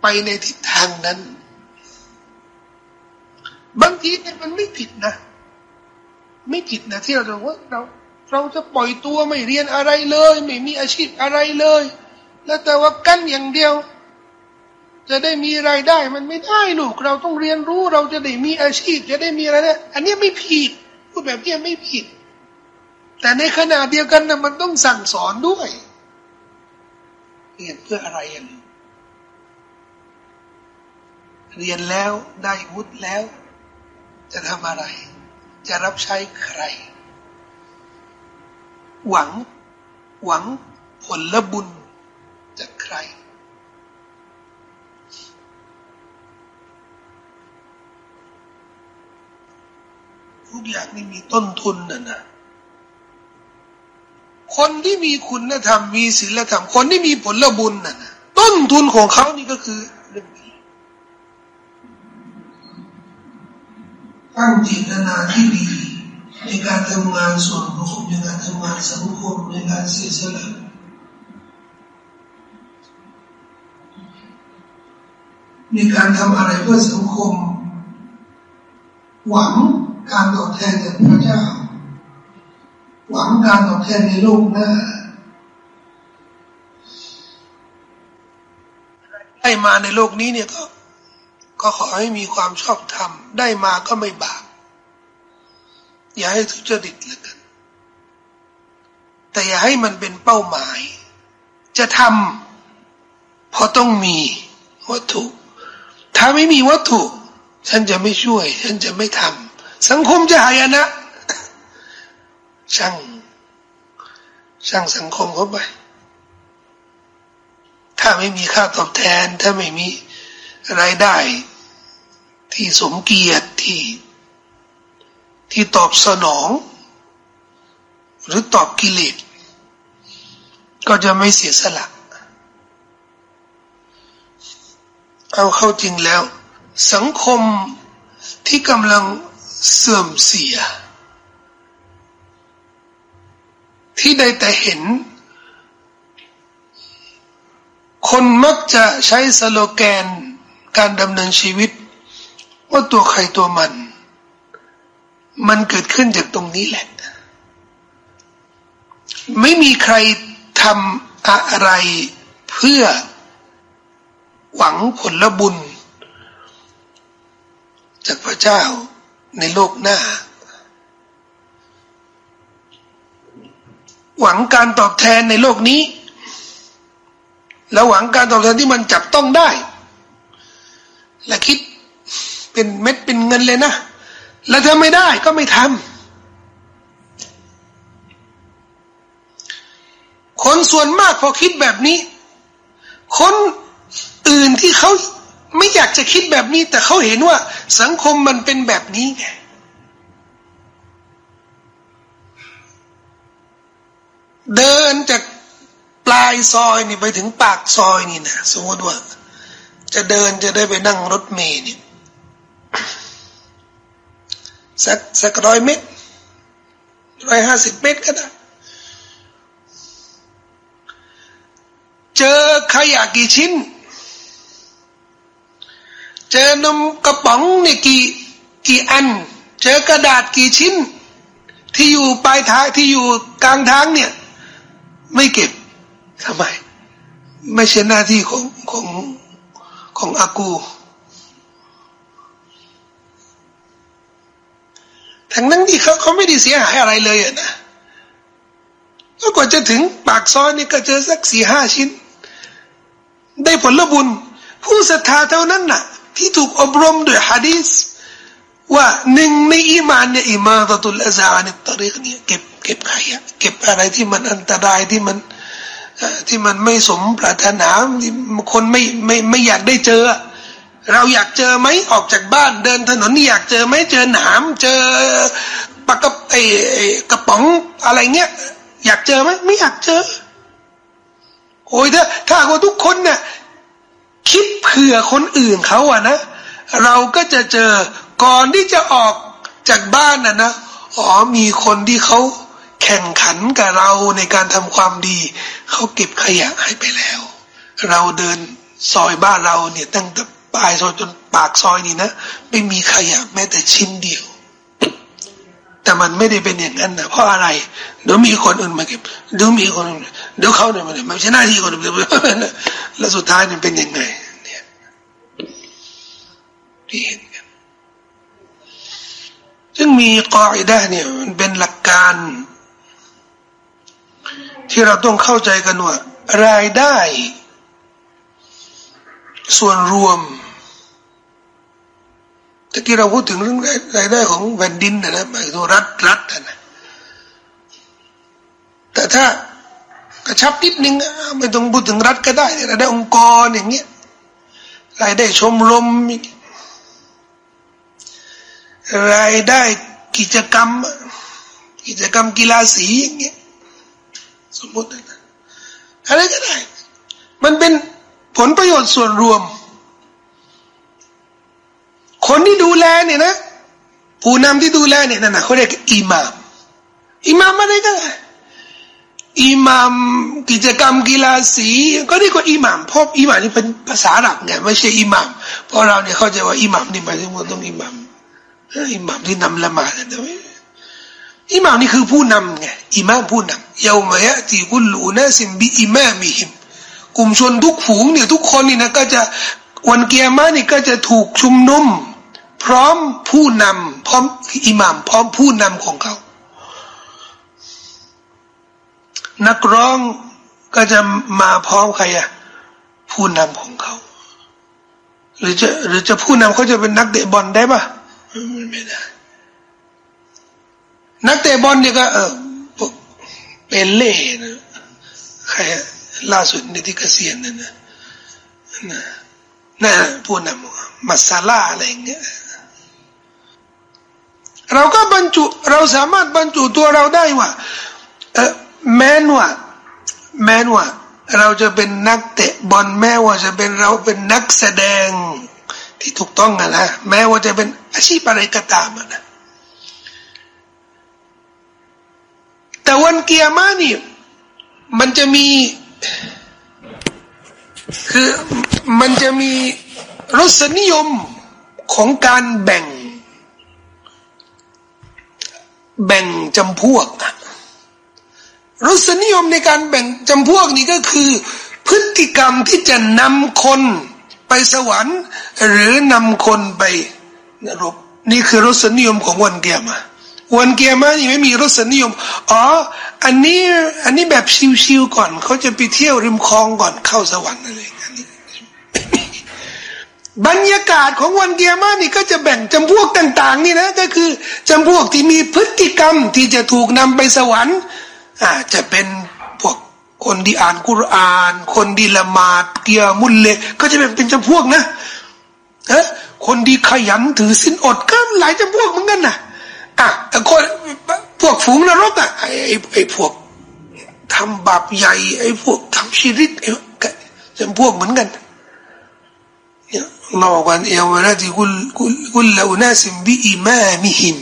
ไปในทิศทางนั้น บางทีเนี่ยมันไม่ผิดนะ ไม่ผิดนะที่เราจะว่าเราเราจะปล่อยตัวไม่เรียนอะไรเลย ไม่มีอาชีพอะไรเลย แล้วแต่ว่ากั้นอย่างเดียว จะได้มีรายได้มันไม่ได้ลูกเราต้องเรียนรู้เราจะได้มีอาชีพ จะได้มีอะไรเนี่ยอันนี้ไม่ผิดพูดแบบนี้ไม่ผิด แต่ในขณะเดียวกันนะมันต้องสั่งสอนด้วยเรียนเพื่ออะไรอย่างเรียนแล้วได้วุฒิแล้ว จะทำอะไร จะรับใช้ใคร หวังหวังผลละบุญจากใคร ทุกอย่างนี่มีต้นทุนนะนะคนที่มีคุณธรรมมีศีลธรรม คนที่มีผลบุญน่ะนะต้นทุนของเขานี่ก็คือเรื่อง ตั้งจิตนาที่ดี ในการทำงานส่วนรวมในการทำงานสังคมในการเสียสละในการทำอะไรเพื่อสังคม หวังการตอบแทนจากพระเจ้า หวังการตอบแทนในโลกหน้าได้มาในโลกนี้เนี่ยก็ ก็ขอให้มีความชอบธรรม ได้มาก็ไม่บาป อย่าให้ทุจริตละกัน แต่อย่าให้มันเป็นเป้าหมาย จะทำเพราะต้องมีวัตถุ ถ้าไม่มีวัตถุ ฉันจะไม่ช่วย ฉันจะไม่ทำสังคมจะหายนะ ช่าง ช่างสังคมเขาไปถ้าไม่มีค่าตอบแทน ถ้าไม่มีรายได้ ที่สมเกียรติที่ ที่ตอบสนอง หรือตอบกิเลสก็จะไม่เสียสละเอาเข้าจริงแล้ว สังคมที่กำลังเสื่อมเสีย ที่ได้แต่เห็น คนมักจะใช้สโลแกนการดำเนินชีวิต ว่าตัวใครตัวมัน มันเกิดขึ้นจากตรงนี้แหละ ไม่มีใครทำอะไรเพื่อหวังผลบุญ จากพระเจ้าในโลกหน้า หวังการตอบแทนในโลกนี้ แล้วหวังการตอบแทนที่มันจับต้องได้ และคิด เป็นเม็ดเป็นเงินเลยนะ แล้วถ้าไม่ได้ก็ไม่ทำคนส่วนมากพอคิดแบบนี้ คนอื่นที่เขาไม่อยากจะคิดแบบนี้ แต่เขาเห็นว่าสังคมมันเป็นแบบนี้ไงเดินจากปลายซอยนี่ไปถึงปากซอยนี่นะสมมติว่าจะเดินจะได้ไปนั่งรถเมล์เนี่ย สักสักร้อยเมตรร้อยห้าสิบเมตรก็ได้ เจอขยะกี่ชิ้น เจอนมกระป๋องเนี่ยกี่กี่อัน เจอกระดาษกี่ชิ้น ที่อยู่ปลายทางที่อยู่กลางทางเนี่ย ไม่เก็บทำไม ไม่ใช่หน้าที่ของของของอากู ทั้งนั้นที่เขาเขาไม่ได้เสียหายอะไรเลยอะนะแล้วกว่าจะถึงปากซอยนี่ก็เจอสักสี่ห้าชิ้น ได้ผลบุญ ผู้ศรัทธาเท่านั้นน่ะ ที่ถูกอบรมด้วยฮะดีษว่าหนึ่งในอีมานเนี่ยอิมาตตุลอาซานิตริกเนี่ยเก็บเก็บขยะเก็บอะไรที่มันอันตรายที่มันที่มันไม่สมปรารถนาที่คนไม่ไม่ไม่อยากได้เจอ เราอยากเจอไหมออกจากบ้านเดินถนนนี่อยากเจอไหมเจอหนามเจอปากกระไอกระป๋องอะไรเงี้ย อยากเจอไหมไม่อยากเจอ โอ้ยถ้าถ้าว่าทุกคนเนี่ยคิดเผื่อคนอื่นเขาอะนะเราก็จะเจอก่อนที่จะออกจากบ้านน่ะนะอ๋อมีคนที่เขาแข่งขันกับเราในการทำความดี เขาเก็บขยะให้ไปแล้ว เราเดินซอยบ้านเราเนี่ยตั้งแต่ ปลายซอยจนปากซอยนี่นะไม่มีขยะแม้แต่ชิ้นเดียว แต่มันไม่ได้เป็นอย่างนั้นนะเพราะอะไรเดี๋ยวมีคนอื่นมาเก็บเดี๋ยวมีคนอื่นเดี๋ยวเขาเนี่ยมันไม่ใช่หน้าที่คนอื่นแล้วสุดท้ายเนี่เป็นยังไงเนี่ยที่เห็นกันซึ่งมีกออิดะเนี่ยมันเป็นหลักการ ที่เราต้องเข้าใจกันว่ารายได้ ส่วนรวมตะกี้เราพูดถึงเรื่องรายได้ของแผ่นดินนะนะหมายถึงรัฐรัฐนะแต่ถ้ากระชับนิดนึงไม่ต้องพูดถึงรัฐก็ได้รายได้องค์กรอย่างเงี้ยรายได้ชมรมรายได้กิจกรรม กิจกรรมกีฬาสีอย่างเงี้ยสมมตินะอะไรก็ได้ มันเป็น ผลประโยชน์ส่วนรวม คนที่ดูแลเนี่ยนะ ผู้นำที่ดูแลเนี่ยนั่นนะเขาเรียกอิหมาม อิหมามอะไรก็ได้อิหมามกิจกรรมกีฬาสีก็เรียกว่าอิหมามเพราะอิหมามนี่เป็นภาษาอับไงไม่ใช่อิหมามเพราะเราเนี่ยเข้าใจว่าอิหมามนี่หมายถึงว่าต้องอิหมามอิหมามที่นำละหมาดนะอิหมามนี่คือผู้นำไงอิหมามผู้นำเยาวมายะที่กุลูนะสิมบิอิมามิหิม กลุ่มชนทุกฝูงเนี่ยทุกคนนี่นะก็จะวันเกียร์มานี่ก็จะถูกชุมนุม พร้อมผู้นำพร้อมอิหมาม พร้อมผู้นำของเขา นักร้องก็จะมาพร้อมใครอะผู้นำของเขา หรือจะหรือจะผู้นำเขาจะเป็นนักเตะบอลได้ปะไม่ได้ นักเตะบอลเนี่ยก็ เออเป็นเล่นะใคร ล่าสุดในที่เกษียณนั่นนะนะนะผู้นำมัสลาอะไรเงี้ยเราก็บรรจุเราสามารถบรรจุตัวเราได้ว่าเออแม้ว่าแม้ว่า เราจะเป็นนักเตะบอลแม้ว่าจะเป็นเราเป็นนักแสดงที่ถูกต้องอะนะแม้ว่าจะเป็นอาชีพอะไรก็ตามนะแต่วันเกียร์มานี่มันจะมี คือมันจะมีรสนิยมของการแบ่ง แบ่งจำพวก รสนิยมในการแบ่งจำพวกนี้ก็คือ พฤติกรรมที่จะนำคนไปสวรรค์ หรือนำคนไปนรกนี่คือรสนิยมของวันเกียร์มา วันเกียร์มายังไม่มีรสนิยม อ๋อ อันนี้อันนี้แบบชิวๆก่อน เขาจะไปเที่ยวริมคลองก่อนเข้าสวรรค์อะไรอันนี้บรรยากาศของวันเกียร์มานี่ก็จะแบ่งจำพวกต่าง ๆ นี่นะ ก็คือจำพวกที่มีพฤติกรรมที่จะถูกนำไปสวรรค์อาจะเป็นพวกคนที่อ่านกุราน คนที่ละหมาดเกียร์มุลเลก็จะเป็นเป็นจำพวกนะเออคนที่ขยันถือสินอดก็หลายจำพวกเหมือนกันน่ะ อ่ะแต่คนพวกฝูงนรกอ่ะไอ้ไอ้พวกทำบาปใหญ่ไอ้พวกทำชีริตไอ้จำพวกเหมือนกันเนี่ยเราบอกว่าเอวนาที่กุลกุลกุลลานาสิมบิอิมามิหิม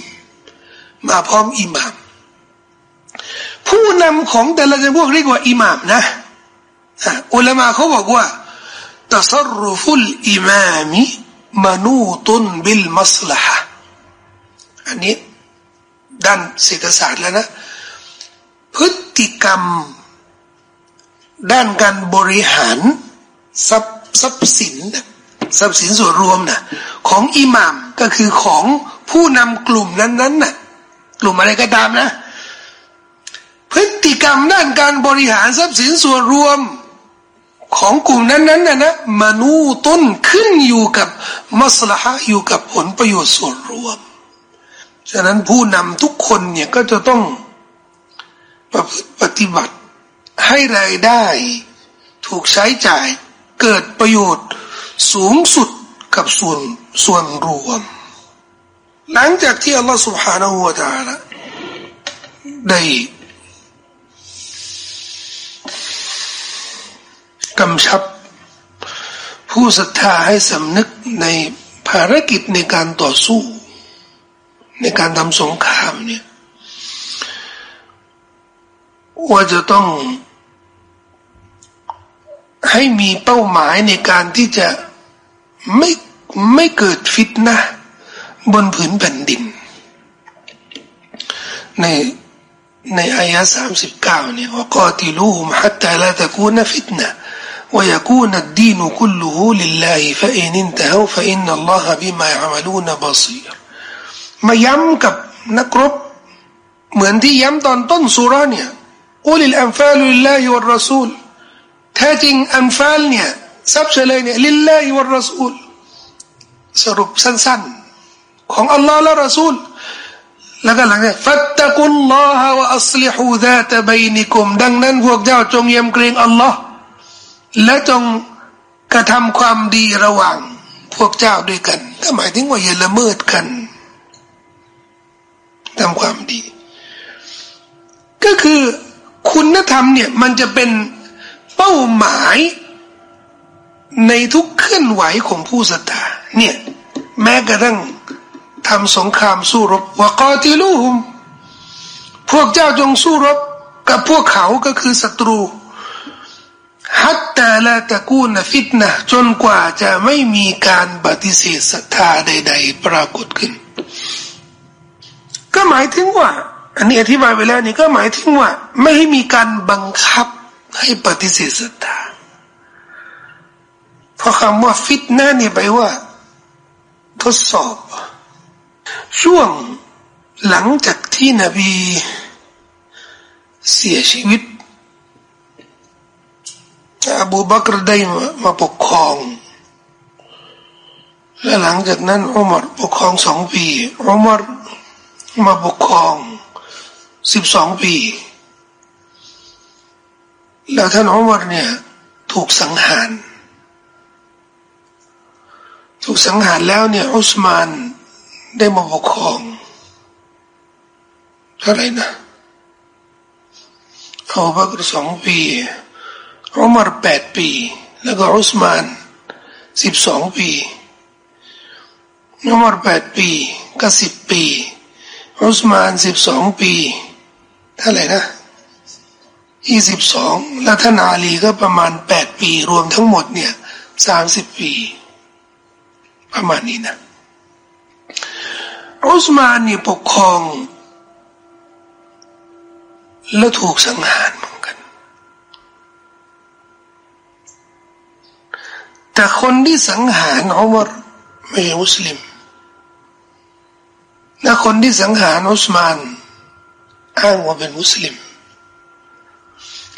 มาพร้อมอิหมามผู้นำของแต่ละจำพวกเรียกว่าอิหมามนะอุลามาเขาบอกว่า تصرف الإمام منوط بالمصلحة อันนี้ ด้านเศรษฐศาสตร์แล้วนะ พฤติกรรม ด้านการบริหารทรัพย์ทรัพย์สินทรัพย์สินส่วนรวมนะของอิหมามก็คือของผู้นำกลุ่มนั้นๆนะ่ะกลุ่มอะไรก็ตามนะ พฤติกรรมด้านการบริหารทรัพย์สินส่วนรวมของกลุ่มนั้นๆนะนะมนูต้นขึ้นอยู่กับมัสลาฮะอยู่กับผลประโยชน์ส่วนรวม ฉะนั้นผู้นำทุกคนเนี่ยก็จะต้องปฏิบัติให้รายได้ ถูกใช้จ่ายเกิดประโยชน์สูงสุดกับส่วนส่วนรวม หลังจากที่อัลลอฮฺ سبحانه และ تعالى ได้กำชับผู้ศรัทธาให้สำนึกในภารกิจในการต่อสู้ ในการทำสงครามเนี่ยว่าจะต้อง ให้มีเป้าหมายในการที่จะไม่ไม่เกิดฟิตนะบนผืนแผ่นดิน ในในอายะสามสิบเก้าเนี่ยว่ากอติลูมฮัตตาลาตะกูนฟิตนะ ويكون الدين كله لله فإن انتهوا فإن الله بما يعملون بصير มาย้ำกับนักรบ เหมือนที่ย้ำตอนต้นซูเราะฮ์เนี่ย قل الأنفال لله والرسول แท้จริงอันฟาลเนี่ยทรัพย์เชลยเนี่ย لله والرسول สรุปสั้นๆ ของอัลลอฮ์และรอซูลแล้วก็หลังจาก فاتقوا الله وأصلحوا ذات بينكم ดังนั้นพวกเจ้าจงยำเกรงอัลลอฮ์และจงกระทำความดีระหว่างพวกเจ้าด้วยกันก็หมายถึงว่าอย่าละเมิดกัน ทำความดี ก็คือคุณธรรมเนี่ยมันจะเป็นเป้าหมายในทุกเคลื่อนไหวของผู้ศรัทธาเนี่ยแม้กระทั่งทำสงครามสู้รบว่ากอติลูหุมพวกเจ้าจงสู้รบกับพวกเขาก็คือศัตรูฮัตตาลาตะกูนฟิตนะจนกว่าจะไม่มีการปฏิเสธศรัทธาใด ๆ ปรากฏขึ้น ก็หมายถึงว่า อันนี้อธิบายไปแล้วนี่ก็หมายถึงว่า ไม่ให้มีการบังคับให้ปฏิเสธศรัทธาเพราะคำว่าฟิตนะนี่ไปว่า ทดสอบ ช่วงหลังจากที่นบีเสียชีวิตอบูบักรได้มาปกครอง และหลังจากนั้นอุมารปกครองสองปีอุมาร มาปกครองสิบสองปี แล้วท่านอุมารเนี่ย ถูกสังหาร ถูกสังหารแล้วเนี่ยอุสมานได้มาปกครองเท่าไหร่นะอาบักรสองปีอุมารแปดปี แล้วก็อุสมานสิบสองปีอุมารแปดปีก็สิบปี อุสมานสิบสองปีเท่าไหร่นะยี่สิบสองแล้วท่านอาลีก็ประมาณแปดปีรวมทั้งหมดเนี่ยสามสิบปี ประมาณนี้นะอุสมานนี่ปกครอง แล้วถูกสังหารเหมือนกัน แต่คนที่สังหารอุมรไม่ใช่มุสลิม และคนที่สังหารอุสมาน อ้างว่าเป็นมุสลิม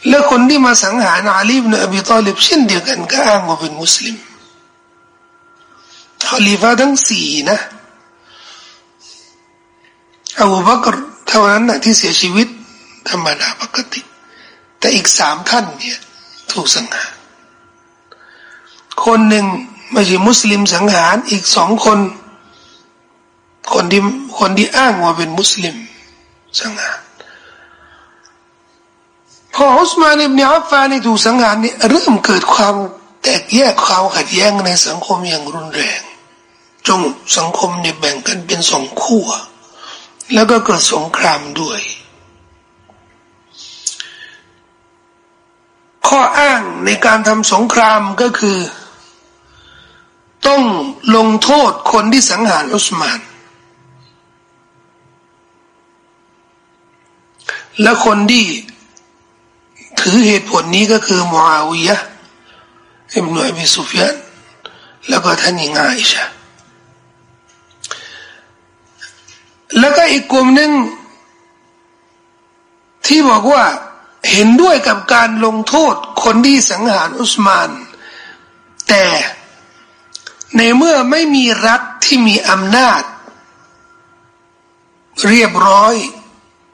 และคนที่มาสังหารอาลีบนอบีตอลิบเช่นเดียวกันก็อ้างว่าเป็นมุสลิมฮอลีฟาทั้งสี่นะอบูบักรเท่านั้นนะที่เสียชีวิตธรรมดาปกติ แต่อีกสามท่านเนี่ยถูกสังหาร คนหนึ่งไม่ใช่มุสลิมสังหารอีกสองคน คนที่คนที่อ้างว่าเป็นมุสลิมสังหารพออุสมานอิบนาอัฟฟานถูกสังหารนี่เริ่มเกิดความแตกแยกความขัดแย้งในสังคมอย่างรุนแรงจงสังคมเนี่ยแบ่งกันเป็นสองขั้วแล้วก็เกิดสงครามด้วย ข้ออ้างในการทำสงครามก็คือ ต้องลงโทษคนที่สังหารอุสมาน และคนที่ถือเหตุผลนี้ก็คือมูอาวิยะอิบนุอับิสุฟยานแล้วก็ท่านหญิงอาอิชาแล้วก็อีกกลุ่มหนึ่งที่บอกว่าเห็นด้วยกับการลงโทษคนที่สังหารอุสมาน แต่ในเมื่อไม่มีรัฐที่มีอำนาจ เรียบร้อย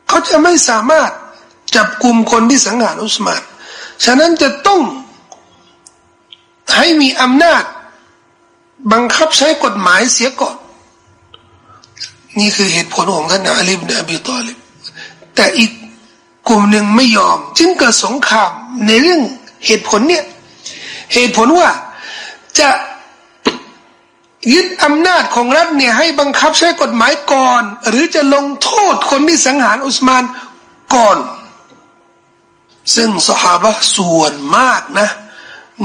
เขาจะไม่สามารถจับกลุ่มคนที่สังหารอุสมาน ฉะนั้นจะต้องให้มีอำนาจ บังคับใช้กฎหมายเสียก่อน นี่คือเหตุผลของท่านอาลีบเนอบีตอลิบแต่อีกกลุ่มหนึ่งไม่ยอม จึงเกิดสงครามในเรื่องเหตุผลเนี่ย เหตุผลว่าจะ ยึดอำนาจของรัฐเนี่ยให้บังคับใช้กฎหมายก่อน หรือจะลงโทษคนที่สังหารอุสมานก่อน ซึ่งสหายส่วนมากนะ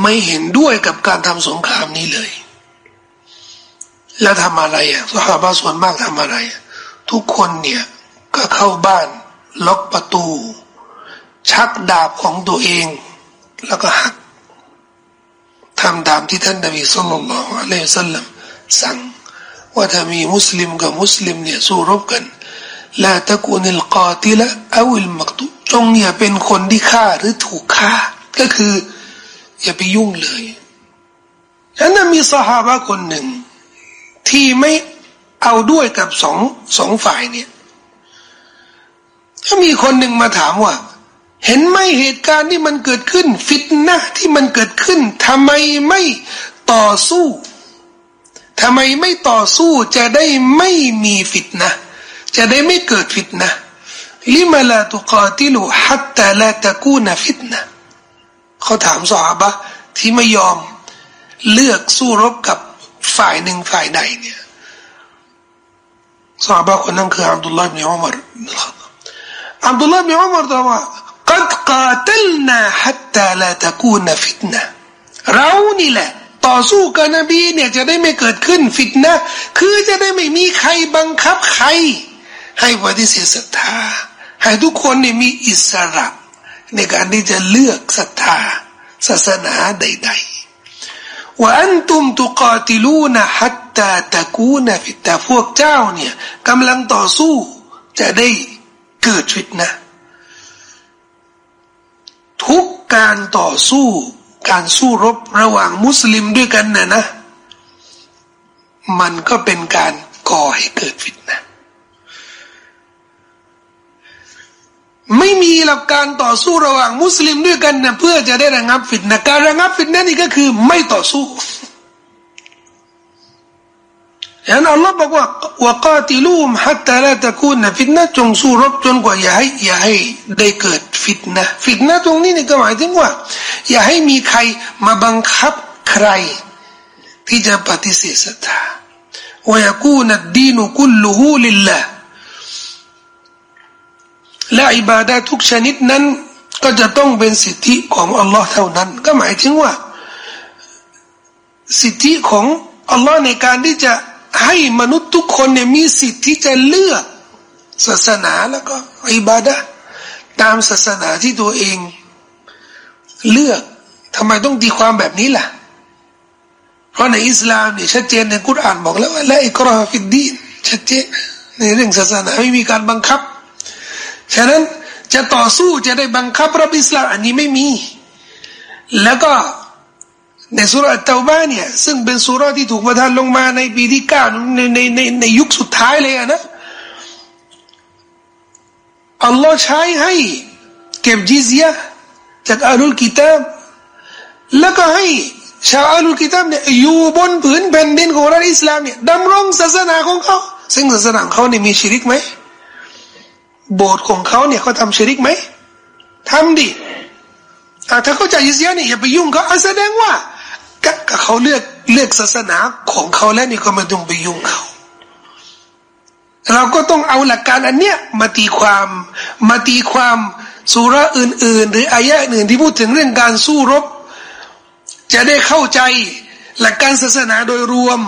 ไม่เห็นด้วยกับการทำสงครามนี้เลย แล้วทำอะไรอะสหายส่วนมากทำอะไร ทุกคนเนี่ยก็เข้าบ้านล็อกประตู ชักดาบของตัวเอง แล้วก็หักทำตามที่ท่านนบีสุลต่านละอัลลอฮฺสัลลัม สั่ง ว่าถ้ามีมุสลิมกับมุสลิมเนี่ยสู้รบกันลาตะกูนิลกาติละอาวิลมักตุจงอย่าเป็นคนที่ฆ่าหรือถูกฆ่า ก็คือ อย่าไปยุ่งเลยฉะนั้นมีสหายคนหนึ่ง ที่ไม่เอาด้วยกับสองสองฝ่ายเนี่ยถ้ามีคนหนึ่งมาถามว่า เห็นไหมเหตุการณ์ที่มันเกิดขึ้น ฟิตนะที่มันเกิดขึ้นทำไมไม่ต่อสู้ ทำไมไม่ต่อสู้จะได้ไม่มีฟิตนะจะได้ไม่เกิดฟิตนะลิมาลาตุกาติลูฮัตตาลาตะกูนฟิตนะเขาถามสาบะที่ไม่ยอมเลือกสู้รบกับฝ่ายหนึ่งฝ่ายใดเนี่ยสาบะคนนั้นคืออับดุลลาห์บินอุมารอับดุลลาห์บินอุมารตอบว่า قد قاتلنا حتى لا تكون فتنة เรานี่แหละ ต่อสู้กับนบีเนี่ยจะได้ไม่เกิดขึ้นฟิตนะคือจะได้ไม่มีใครบังคับใคร ให้ปฏิเสธศรัทธา ให้ทุกคนเนี่ยมีอิสระในการที่จะเลือกศรัทธา ศาสนาใดๆว่าอันตุมตุกาติลูนะฮัตตาตะกูนะฟิตแต่พวกเจ้าเนี่ยกำลังต่อสู้จะได้เกิดฟิตนะ ทุกการต่อสู้ การสู้รบระหว่างมุสลิมด้วยกันนะนะ มันก็เป็นการก่อให้เกิดฟิตนะไม่มีหลักการต่อสู้ระหว่างมุสลิมด้วยกันนะเพื่อจะได้ระงับฟิตนะการระงับฟิตนะนี่ก็คือไม่ต่อสู้ ดันั้นอัลลอฮ์บอกว่าว่าก็ติลูมฮัตตาลาตะคูนนะฟิตนะจงสู้รบจนกว่าอย่าให้อย่าให้ได้เกิดฟิตนะฟิตนะตรงนี้นี่ก็หมายถึงว่า อย่าให้มีใครมาบังคับใคร ที่จะปฏิเสธศรัทธา ويكون الدين كله لله และอิบาดาทุกชนิดนั้น ก็จะต้องเป็นสิทธิของอัลลอฮ์เท่านั้น ก็หมายถึงว่า สิทธิของอัลลอฮ์ในการที่จะ ให้มนุษย์ทุกคนเนี่ยมีสิทธิ์ที่จะเลือกศาสนาแล้วก็อิบาดะตามศาสนาที่ตัวเอง เลือกทำไมต้องตีความแบบนี้ล่ะ เพราะในอิสลามเนี่ยชัดเจนในกุรอานบอกแล้วว่าละอิกราฟิดดีนชัดเจนในเรื่องศาสนาไม่มีการบังคับ ฉะนั้นจะต่อสู้จะได้บังคับรับอิสลามอันนี้ไม่มี แล้วก็ ในสุรเตาบ้านเนี่ย ซึ่งเป็นสุราที่ถูกประทานลงมาในปีที่เก้าในในในในยุคสุดท้ายเลยนะอัลลอฮ์ใช้ให้เก็บจิซียจากอาลุลกิตาบแล้วก็ให้ชาวอาลุลกิตาบเนี่ยอยู่บนผืนแผ่นดินของรัฐอิสลามเนี่ยดำรงศาสนาของเขา ซึ่งศาสนาของเขาเนี่ยมีชิริกไหมโบสถ์ของเขาเนี่ยเขาทำชิริกไหมทำดิถ้าเขาจ่ายยิซยเนี่ยอย่าไปยุ่งเขาแสดงว่า ก็เขาเลือกเลือกศาสนาของเขาแล้วนี่ก็ไม่ต้องไปยุ่งเขาเราก็ต้องเอาหลักการอันเนี้ยมาตีความมาตีความสุราอื่น ๆ หรืออายะอื่นที่พูดถึงเรื่องการสู้รบ จะได้เข้าใจหลักการศาสนาโดยรวม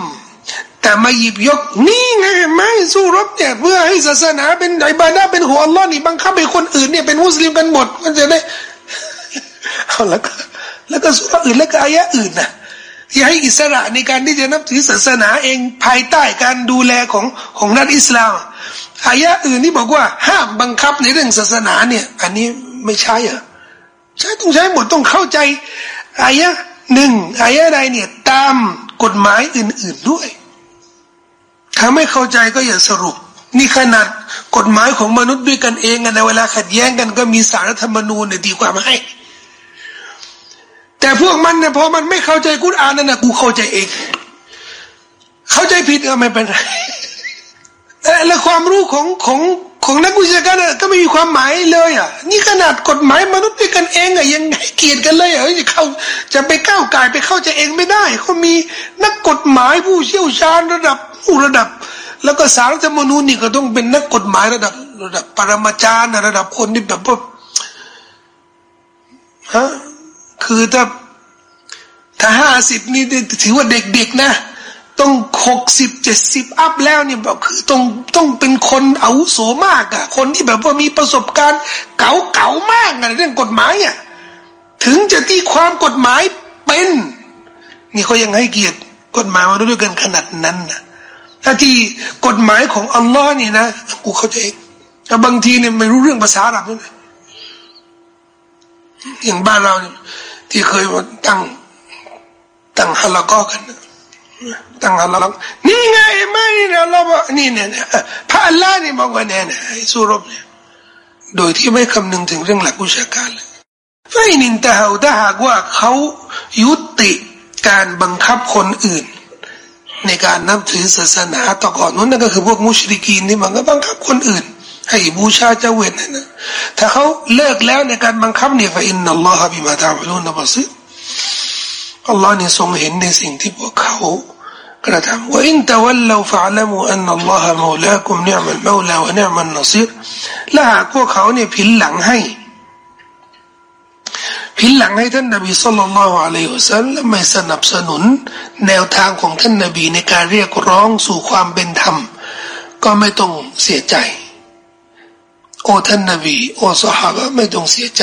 แต่มาหยิบยกนี่ไงไม่สู้รบเนี่ยเพื่อให้ศาสนาเป็นไอบาดาเป็นหัวอัลลอฮ์นี่บังคับให้คนอื่นเนี่ยเป็นมุสลิมกันหมดมันจะได้เอาแล้วก็แล้วก็สุราอื่นแล้วก็อายะอื่นน่ะ ที่ให้อิสระในการที่จะนับถือศาสนาเองภายใต้การดูแลของของนักอิสลามอายะอื่นที่บอกว่าห้ามบังคับในเรื่องศาสนาเนี่ยอันนี้ไม่ใช่เหรอใช่ต้องใช้หมดต้องเข้าใจอายะหนึ่งอายะใดเนี่ยตามกฎหมายอื่น ๆด้วย ถ้าไม่เข้าใจก็อย่าสรุป นี่ขนาดกฎหมายของมนุษย์ด้วยกันเองในเวลาขัดแย้งกันก็มีสารธรรมนูญเนี่ยดีกว่าให้ แต่พวกมันเนี่ยพอมันไม่เข้าใจกุรอานนั่นนะกูเข้าใจเอง เข้าใจผิดก็ไม่เป็นไรและความรู้ของของของนักวิชาการก็ไม่มีความหมายเลยอะ นี่ขนาดกฎหมายมนุษย์ด้วยกันเองอะยังให้เกียรติกันเลยอะจะเข้าจะไปก้าวไก่ไปเข้าใจเองไม่ได้เขามีนักกฎหมายผู้เชี่ยวชาญระดับผู้ระดับ แล้วก็สารธรัฐมนูญนี่ก็ต้องเป็นนักกฎหมายระดับ ระดับปรมาจารย์ระดับคนที่แบบว่าฮะ คือถ้าถ้าห้าสิบนี่ถือว่าเด็กๆนะ ต้องหกสิบเจ็ดสิบอัพแล้วเนี่ยแบบคือต้องต้องเป็นคนอาวุโสมากอะคนที่แบบว่ามีประสบการณ์ เก่าเก่ามากในเรื่องกฎหมายอะถึงจะที่ความกฎหมายเป็น นี่เขายังให้เกียรติกฎหมายมาด้วยกันขนาดนั้นนะถ้าที่กฎหมายของอัลลอฮ์นี่นะกูเข้าใจแต่บางทีเนี่ยไม่รู้เรื่องภาษาอาหรับเลยอย่างบ้านเราเนี่ย ที่เคยมาตั้ง ตั้งฮัลละก็กันตั้งฮัลลนี่ไงไม่เนี่ยเราบอกนี่เนี่ยพระอัลลอฮ์นี่บอกว่าเนี่ยนะไอ้สุรบเนี่ยโดยที่ไม่คำนึงถึงเรื่องหลักวิชาการเลยไม่นินตาหาถ้าหากว่าเขายุติการบังคับคนอื่น ในการนับถือศาสนาต่อก่อนนู้นนั่นก็คือพวกมุชริกีนที่มันก็บังคับคนอื่น ให้บูชาเจ้าเวทนั่นนะถ้าเขาเลิกแล้วในการบังคับเนี่ยฟาอินนัลลอฮะบิมาตาบลุนบอสิอัลลอฮ์เนี่ยทรงเห็นในสิ่งที่พวกเขากระทำว่าอินตะวัลลาฟะลัมูอันนัลลอฮะมูลาคุมเนียมันมูลาและเนียมันนซีรและหากพวกเขาเนี่ยผินหลังให้ ผินหลังให้ท่านนบีสุลต่านละอะลัยฮุสัลลัมไม่สนับสนุน แนวทางของท่านนบีในการเรียกร้องสู่ความเป็นธรรม ก็ไม่ต้องเสียใจ โอ้ท่านนบี โอ้สหายไม่ต้องเสียใจ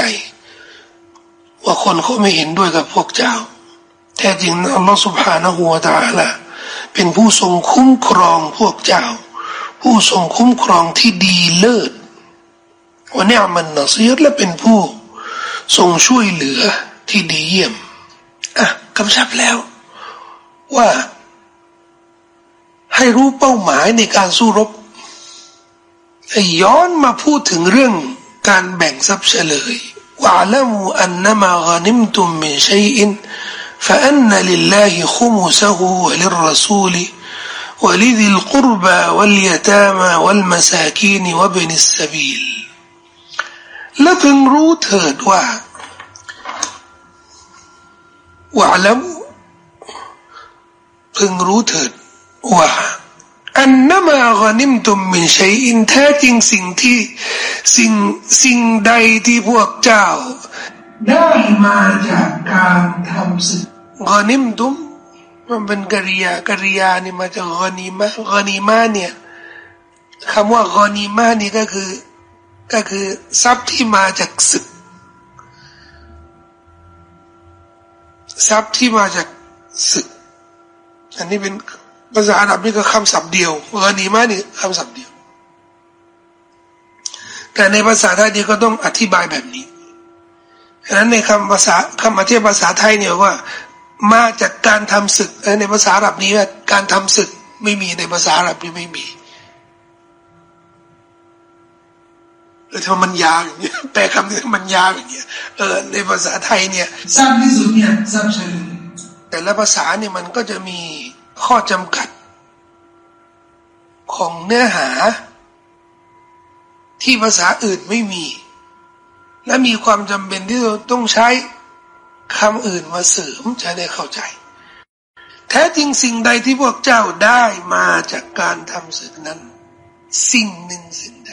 ว่าคนเขาไม่เห็นด้วยกับพวกเจ้า แท้จริงอัลลอฮฺสุบฮานะฮูวาตาละเป็นผู้ทรงคุ้มครองพวกเจ้า ผู้ทรงคุ้มครองที่ดีเลิศวันนี้มันนซีรและเป็นผู้ทรงช่วยเหลือที่ดีเยี่ยมอะกำชับแล้ว ว่า ให้รู้เป้าหมายในการสู้รบ ย้อนมาพูดถึงเรื่องการแบ่งทรัพย์เฉลยว่าละมูอันนมากานิมตุมมินชัยอิน فأن لله خمسه وللرسول ولذي القربى واليتامى والمساكين وابن السبيل และพึงรู้เถิดว่าว่าแล้วพึงรู้เถิดว่า อันนมากนิมตุมมินชัยอินแท้จริงสิ่งที่สิ่งสิ่งใดที่พวกเจ้า ได้มาจากการทำศึกกนิมตุมมันเป็นกริยากริยานี่มาจากกนีมะกนีมาเนี่ยคำว่ากนีมานี่ก็คือก็คือทรัพย์ที่มาจากศึก ทรัพย์ที่มาจากศึก อันนี้เป็น ภาษาอาหรับนี่ก็คำศัพท์เดียวกรณีมานี่คำศัพท์เดียว แต่ในภาษาไทยนี่ก็ต้องอธิบายแบบนี้ฉะนั้นในคำภาษาคำอธิบายภาษาไทยเนี่ยว่า มาจากการทำศึกในภาษาอาหรับนี้ว่าการทำศึกไม่มีในภาษาอาหรับนี่ไม่มีแล้วทำมันยาวอย่างเงี้ยแปลคำนี้มันยาวอย่างเงี้ยเออในภาษาไทยเนี่ยสั้นที่สุดเนี่ยสั้นเฉยแต่ละภาษาเนี่ยมันก็จะมี ข้อจำกัด ของเนื้อหา ที่ภาษาอื่นไม่มี และมีความจำเป็นที่เราต้องใช้คำอื่นมาเสริมจะได้เข้าใจ แท้จริงสิ่งใดที่พวกเจ้าได้มาจากการทำศึกนั้น สิ่งหนึ่งสิ่งใด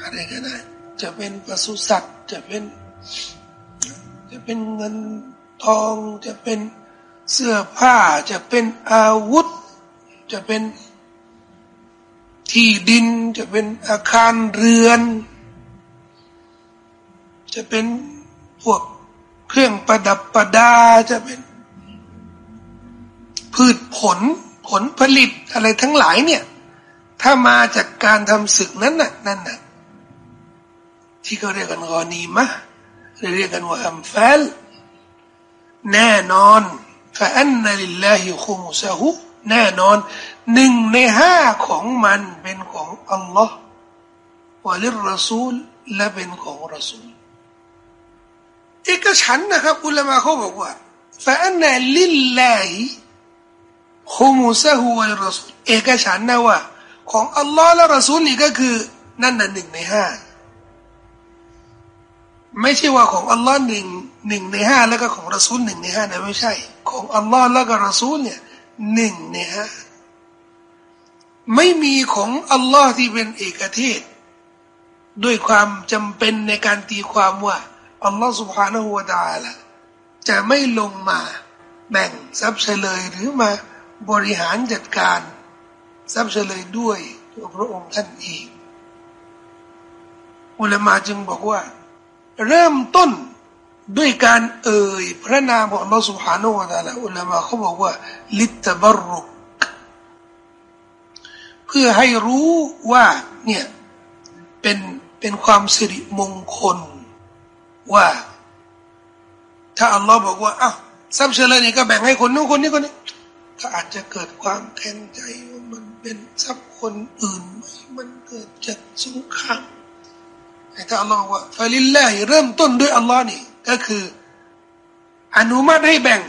อะไรก็ได้จะเป็นปศุสัตว์จะเป็น จะเป็นเงินทองจะเป็น เสื้อผ้าจะเป็นอาวุธ จะเป็นที่ดินจะเป็นอาคารเรือน จะเป็นพวกเครื่องประดับประดาจะเป็น พืชผลผลผลิตอะไรทั้งหลายเนี่ย ถ้ามาจากการทำศึกนั้นน่ะนั่นน่ะที่เขาเรียกกันกอนีมะเรียกกันว่าอัมฟัลแน่นอน ฟาอันนัลิลลาฮิคุมุซะฮุแน่นอนหนึ่งในห้าของมันเป็นของอัลลอฮ์วะลิรรสูลและเป็นของรสูลเอกฉันนะครับ อุลามะเขาบอกว่าฟาอันนัลิลลาฮิคุมุซะฮุวะลิรรสูลเอกฉันนะว่า ของอัลลอฮ์และรสูลนี่ก็คือนั่นน่ะหนึ่งในห้า ไม่ใช่ว่าของอัลลอฮ์หนึ่งหนึ่งในห้าแล้วก็ของรัสูลหนึ่งในห้านะไม่ใช่ ของอัลลอฮ์แล้วก็รัสูลเนี่ยหนึ่งในห้าไม่มีของอัลลอฮ์ที่เป็นเอกเทศ ด้วยความจำเป็นในการตีความว่าอัลลอฮ์สุบฮานหัววาตาละจะไม่ลงมาแบ่งทรัพย์เฉลยหรือมาบริหารจัดการทรัพย์เฉลยด้วยพระองค์ท่านเองอุลามาจึงบอกว่า เริ่มต้นด้วยการเอ่ยพระนามของ Allah سبحانه และ تعالى อุลามะเขาบอกว่าลิตบรุกเพื่อให้รู้ว่าเนี่ยเป็นเป็นความสิริมงคลว่า ถ้าอัลลอฮ์บอกว่าอ้าวทรัพย์เฉลยนี่ก็แบ่งให้คนนู้นคนนี้คนนี้ถ้าอาจจะเกิดความแข็งใจว่ามันเป็นทรัพย์คนอื่นมันเกิดจากสงคราม แต่อัลลอฮ์ว่าฟาลิลลาฮิเริ่มต้นด้วยอัลลอฮ์นี่ก็คือ อนุมัติให้แบ่ง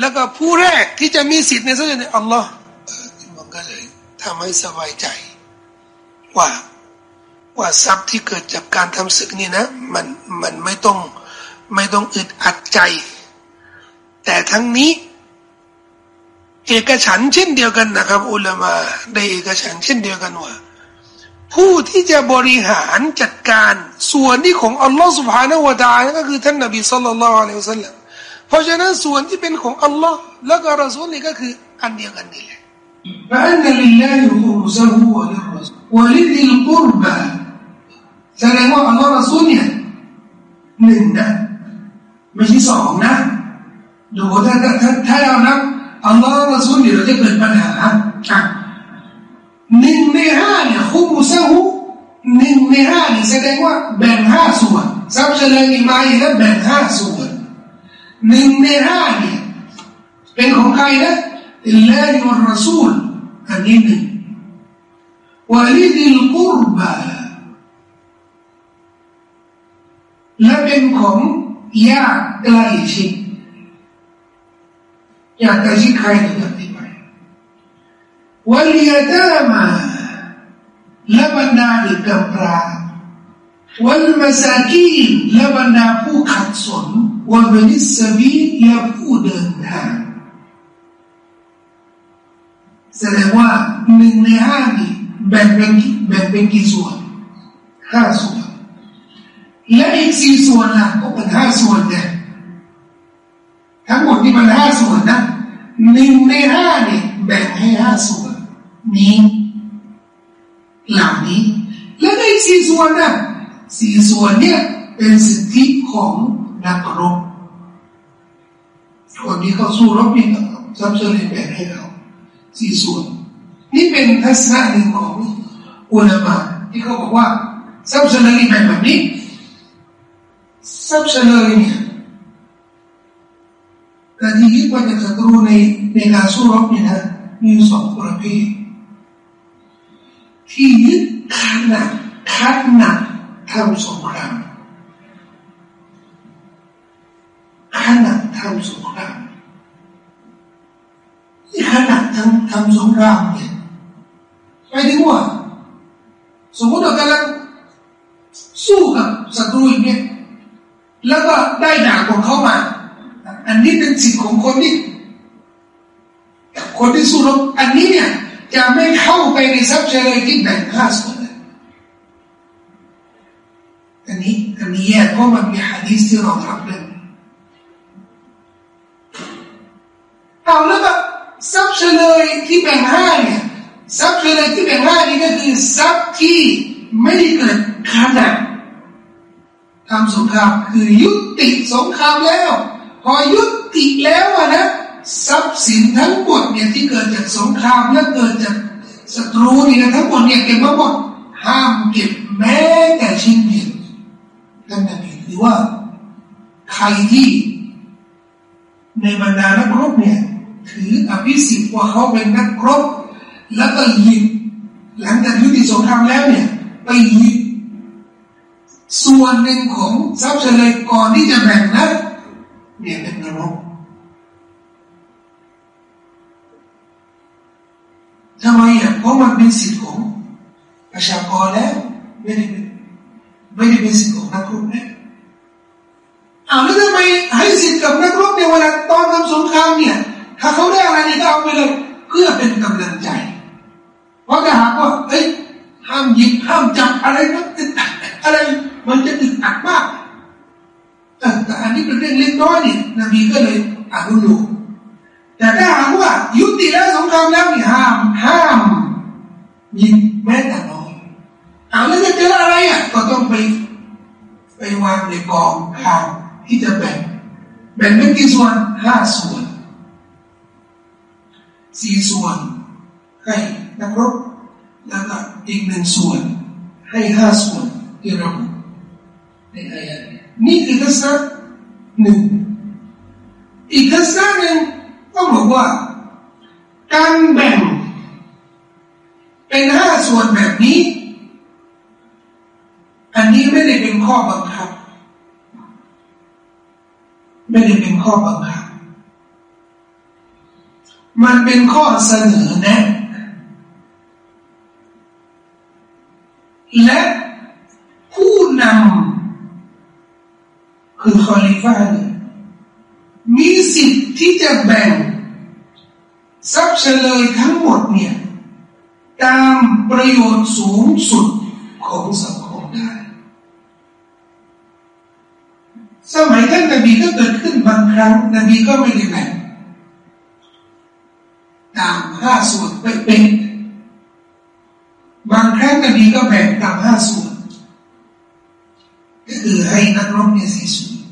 แล้วก็ผู้แรกที่จะมีสิทธิ์ในส่วนนี้อัลลอฮ์มันก็เลยทำให้สบายใจ ว่าว่าทรัพย์ที่เกิดจากการทำศึกนี่นะ มันมันไม่ต้องไม่ต้องอึดอัดใจ แต่ทั้งนี้ เอกฉันเช่นเดียวกันนะครับ อุลามาได้เอกฉันเช่นเดียวกันว่า ผู้ที่จะบริหารจัดการส่วนที่ของอัลลอฮ์ سبحانه และ تعالى ก็คือท่านนบีสัลลัลลอฮุอะลัยฮิวสัลลัมเพราะฉะนั้นส่วนที่เป็นของอัลลอฮ์แล้วก็รอซูลนี่ก็คืออันเดียวกันนี่แหละ فأن لله خمسه وللرسول ولذي القربى แสดงว่าอัลลอฮ์รอซูลเนี่ยหนึ่งนะไม่ใช่สองนะดูถ้าถ้าถ้าเรานับอัลลอฮ์รอซูลเดี๋ยวเราจะเกิดปัญหาอ่ะ หนึ่งในห้าเนี่ยคุมุซะหุหนึ่งในห้านี่แสดงว่าแบ่งห้าส่วนทรัพย์เฉลยมีมาอีกแล้วแบ่งห้าส่วนหนึ่งในห้าเนี่ยเป็นของใครนะอิลลาฮิวะรอซูลอันนี้หนึ่งวะลิดิลกุรบาและเป็นของญาติใกล้ชิดญาติใกล้ชิดใครถึงอธิบาย วัลยาตามาและบรรดาเด็กกำพร้าวันมาซากีและบรรดาผู้ขัดสนวันเบนิสบีและผู้เดินทางแสดงว่าหนึ่งในห้านี้แบ่งเป็นแบ่งเป็นกี่ส่วนห้าส่วน และอีกสี่ส่วนล่ะก็เป็นห้าส่วนเนี่ยทั้งหมดที่มันห้าส่วนนะหนึ่งในห้านี่แบ่งให้ห้าส่วน นี้เหล่านี้ แล้วในสี่ส่วนนะสี่ส่วนเนี่ยเป็นสิทธิของนักรบคนที่เขาสู้รบนี่ทรัพย์เชลยแบ่งให้เขาสี่ส่วน นี่เป็นทัศนะหนึ่งของอุลามะที่เขาบอกว่าทรัพย์เชลยแบ่งแบบนี้ทรัพย์เชลยเนี่ยการที่ยึดว่าจะศัตรูในในการสู้รบเนี่ยนะมีสองประเภท ที่ยึดขนาดขนาดทำสงครามขนาดทำสงครามที่ขนาดทำทำสงครามเนี่ยไปถึงว่าสมมติเรากำลังสู้กับศัตรูอีกเนี่ยแล้วก็ได้ดาบของเขามา อันนี้เป็นสิทธิ์ของคนที่คนที่สู้รบอันนี้เนี่ย จะไม่เข้าไปในทรัพย์เลยที่แบ่งห้าส่วนอันนี้อันนี้แยกเพราะมันมีฮะดีษที่เรารับเรื่องเอาแล้วก็ทรัพย์เฉลยที่แบ่งห้าเนี่ยทรัพย์เฉลยที่แบ่งห้านี่ก็คือทรัพย์ที่ไม่ได้เกิดขนาดทำสงครามคือยุติสงครามแล้ว พอยุติแล้วอะนะ ทรัพย์สินทั้งหมดเนี่ยที่เกิดจากสงครามและเกิดจากศัตรูนี่ยทั้งหมดเนี่ยเก็บมาหมดห้ามเก็บแม้แต่ชิ้นเดียวนั่นเองหรือว่า ใครที่ ในบรรดานักรบเนี่ย ถืออภิสิทธิ์ว่าเขาเป็นนักรบ แล้วก็หยิบหลังจากยุติสงครามแล้วเนี่ย ไปหยิบส่วนหนึ่งของทรัพย์เฉลยก่อนที่จะแบ่งนะเนี่ยเป็นนรก ทำไมอะเพราะมันเป็นสิทธิ์ของประชากรแล้วไม่ได้ไม่ได้เป็นสิทธิ์ของนักรบแล้วอ้าวแล้วทำไมให้สิทธิ์กับนักรบในเวลาตอนทำสงครามเนี่ย ถ้าเขาได้อะไรนี่ก็เอาไปเลยเพื่อเป็นกำลังใจ เพราะถ้าหากว่าเอ้ยห้ามหยิบห้ามจับอะไรมันติดอัดอะไรมันจะติดอัดมากแต่อันนี้เป็นเรื่องเล็กน้อยนี่นบีก็เลยอนุโลม แต่ถ้าหากว่า ยุติแล้วสงครามแล้วนี่ห้าม ห้ามยิงแม้แต่น้อยอาแล้วจะเจออะไรอะก็ต้องไป ไปวางในกองข่าวที่จะแบ่งแบ่งเป็นกี่ส่วนห้าส่วนสี่ส่วนให้นักรบแล้วก็อีกหนึ่งส่วน ให้ห้าส่วนที่ระบุในอายะนี่คือทัศนะหนึ่งอีกทัศนะหนึ่ง ต้องบอกว่า การแบ่ง เป็นห้าส่วนแบบนี้ อันนี้ไม่ได้เป็นข้อบังคับ ไม่ได้เป็นข้อบังคับ มันเป็นข้อเสนอแนะและผู้นำคือคอลิฟ้าเนี่ยมีสิทธ ที่จะแบ่งทรัพย์เฉลยทั้งหมดเนี่ยตามประโยชน์สูงสุดของสังคมได้สมัยท่านนบีก็เกิดขึ้นบางครั้งนบีก็ไม่ได้แบ่งตามห้าส่วนเป๊ะบางครั้งนบีก็แบ่งตามห้าส่วนก็คือให้นักรบเนี่ยสี่ส่วน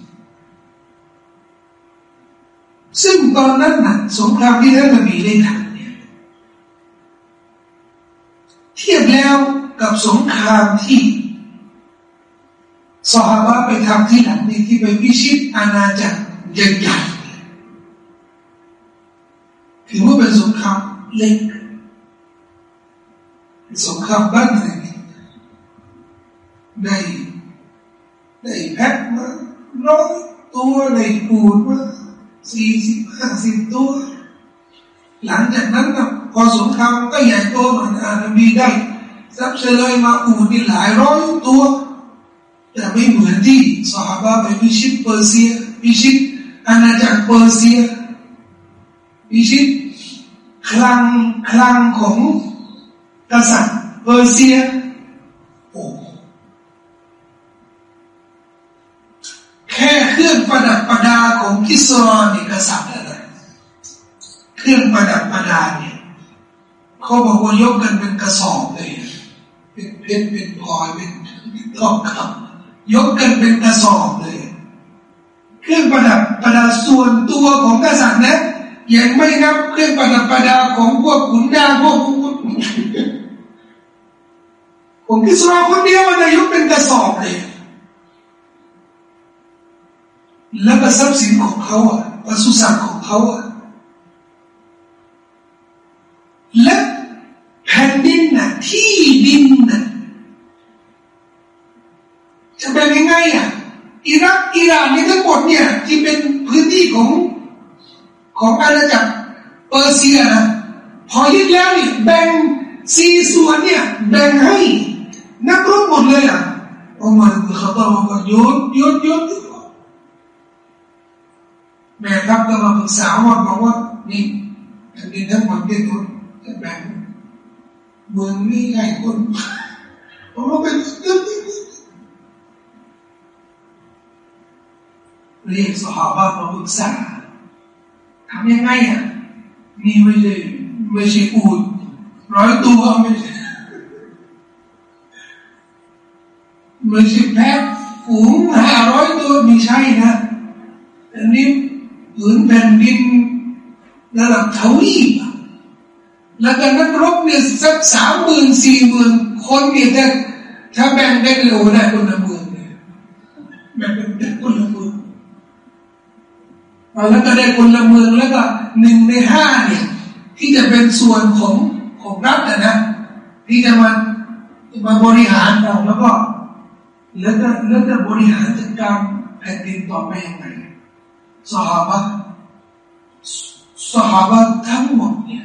ซึ่ง ตอนนั้นนะสงครามที่ท่านนบีได้ทำเนี่ยเทียบแล้วกับสงครามที่สหบาไปทำที่หลังนี้ที่ไปพิชิตอาณาจักรใหญ่ๆถือว่าเป็นสงครามเล็กสงครามบ้านไหนได้ได้แพ็คมาร้อยตัวได้ปูดมา สี่สิบห้าสิบตัว หลังจากนั้นก็พอสงครามก็ใหญ่โตหน่อยนะนบีได้ทรัพย์เชลยมาอูฐนี่หลายร้อยตัว แต่ไม่เหมือนที่สหายไปพิชิตเปอร์เซียพิชิตอาณาจักรเปอร์เซียพิชิตคลังคลังของกษัตริย์เปอร์เซียโอ้แค่เค รื่องประดับประดาของกิสรอนี่กษัตริย์อะไรเครื่องประดับประดาเนี่ยเขาบอกว่ายกกันเป็นกระสอบเลยเป็นเพชรเป็นพลอยเป็นทองคำยกกันเป็นกระสอบเลย เครื่องประดับประดาส่วนตัวของกษัตริย์นะยังไม่นับเครื่องประดับประดาของพวกขุนนางพวกผมกิสราคนเดียวมันยกเป็นกระสอบเลย แล้วก็ทรัพย์สินของเขาอะปศุสัตว์ของเขาอะและแผ่นดินน่ะที่ดินน่ะจะเป็นยังไงอะอิรักอิหร่านในทั้งหมดเนี่ยที่เป็นพื้นที่ของของอาณาจักรเปอร์เซียนะพอยึดแล้วเนี่ยแบ่งสี่ส่วนเนี่ยแบ่งให้นักรบหมดเลยอะอุมารเขาตอบว่ายุดยุดยุด แม่ครับก็มาปรึกษาว่าบอกว่านี่แผ่นดินทั้งหมดเป็นตัวจะแบ่งเมืองนี้ให้คนผมว่าเป็นเรียกสหายมาปรึกษาทำยังไงอะนี่ไม่ใช่ไม่ใช่อูดร้อยตัวไม่ใช่ไม่ใช่แพะฝูงห้าร้อยตัวไม่ใช่นะอันนี้ ผืนแผ่นดินระดับทวีปแล้วก็นักรบเนี่ยสักสามหมื่นสี่หมื่นคนเนี่ยถ้าถ้าแบ่งได้เร็วได้คนละหมื่นเนี่ยแบ่งได้คนละหมื่นแล้วก็ได้คนละเมืองแล้วก็หนึ่งในห้าเนี่ยที่จะเป็นส่วนของของรัฐนะ ที่จะมามาบริหารเราแล้วก็แล้วก็แล้วจะบริหารจัดการแผ่นดินต่อไปยังไง สหายสหายทั้งหมดเนี่ย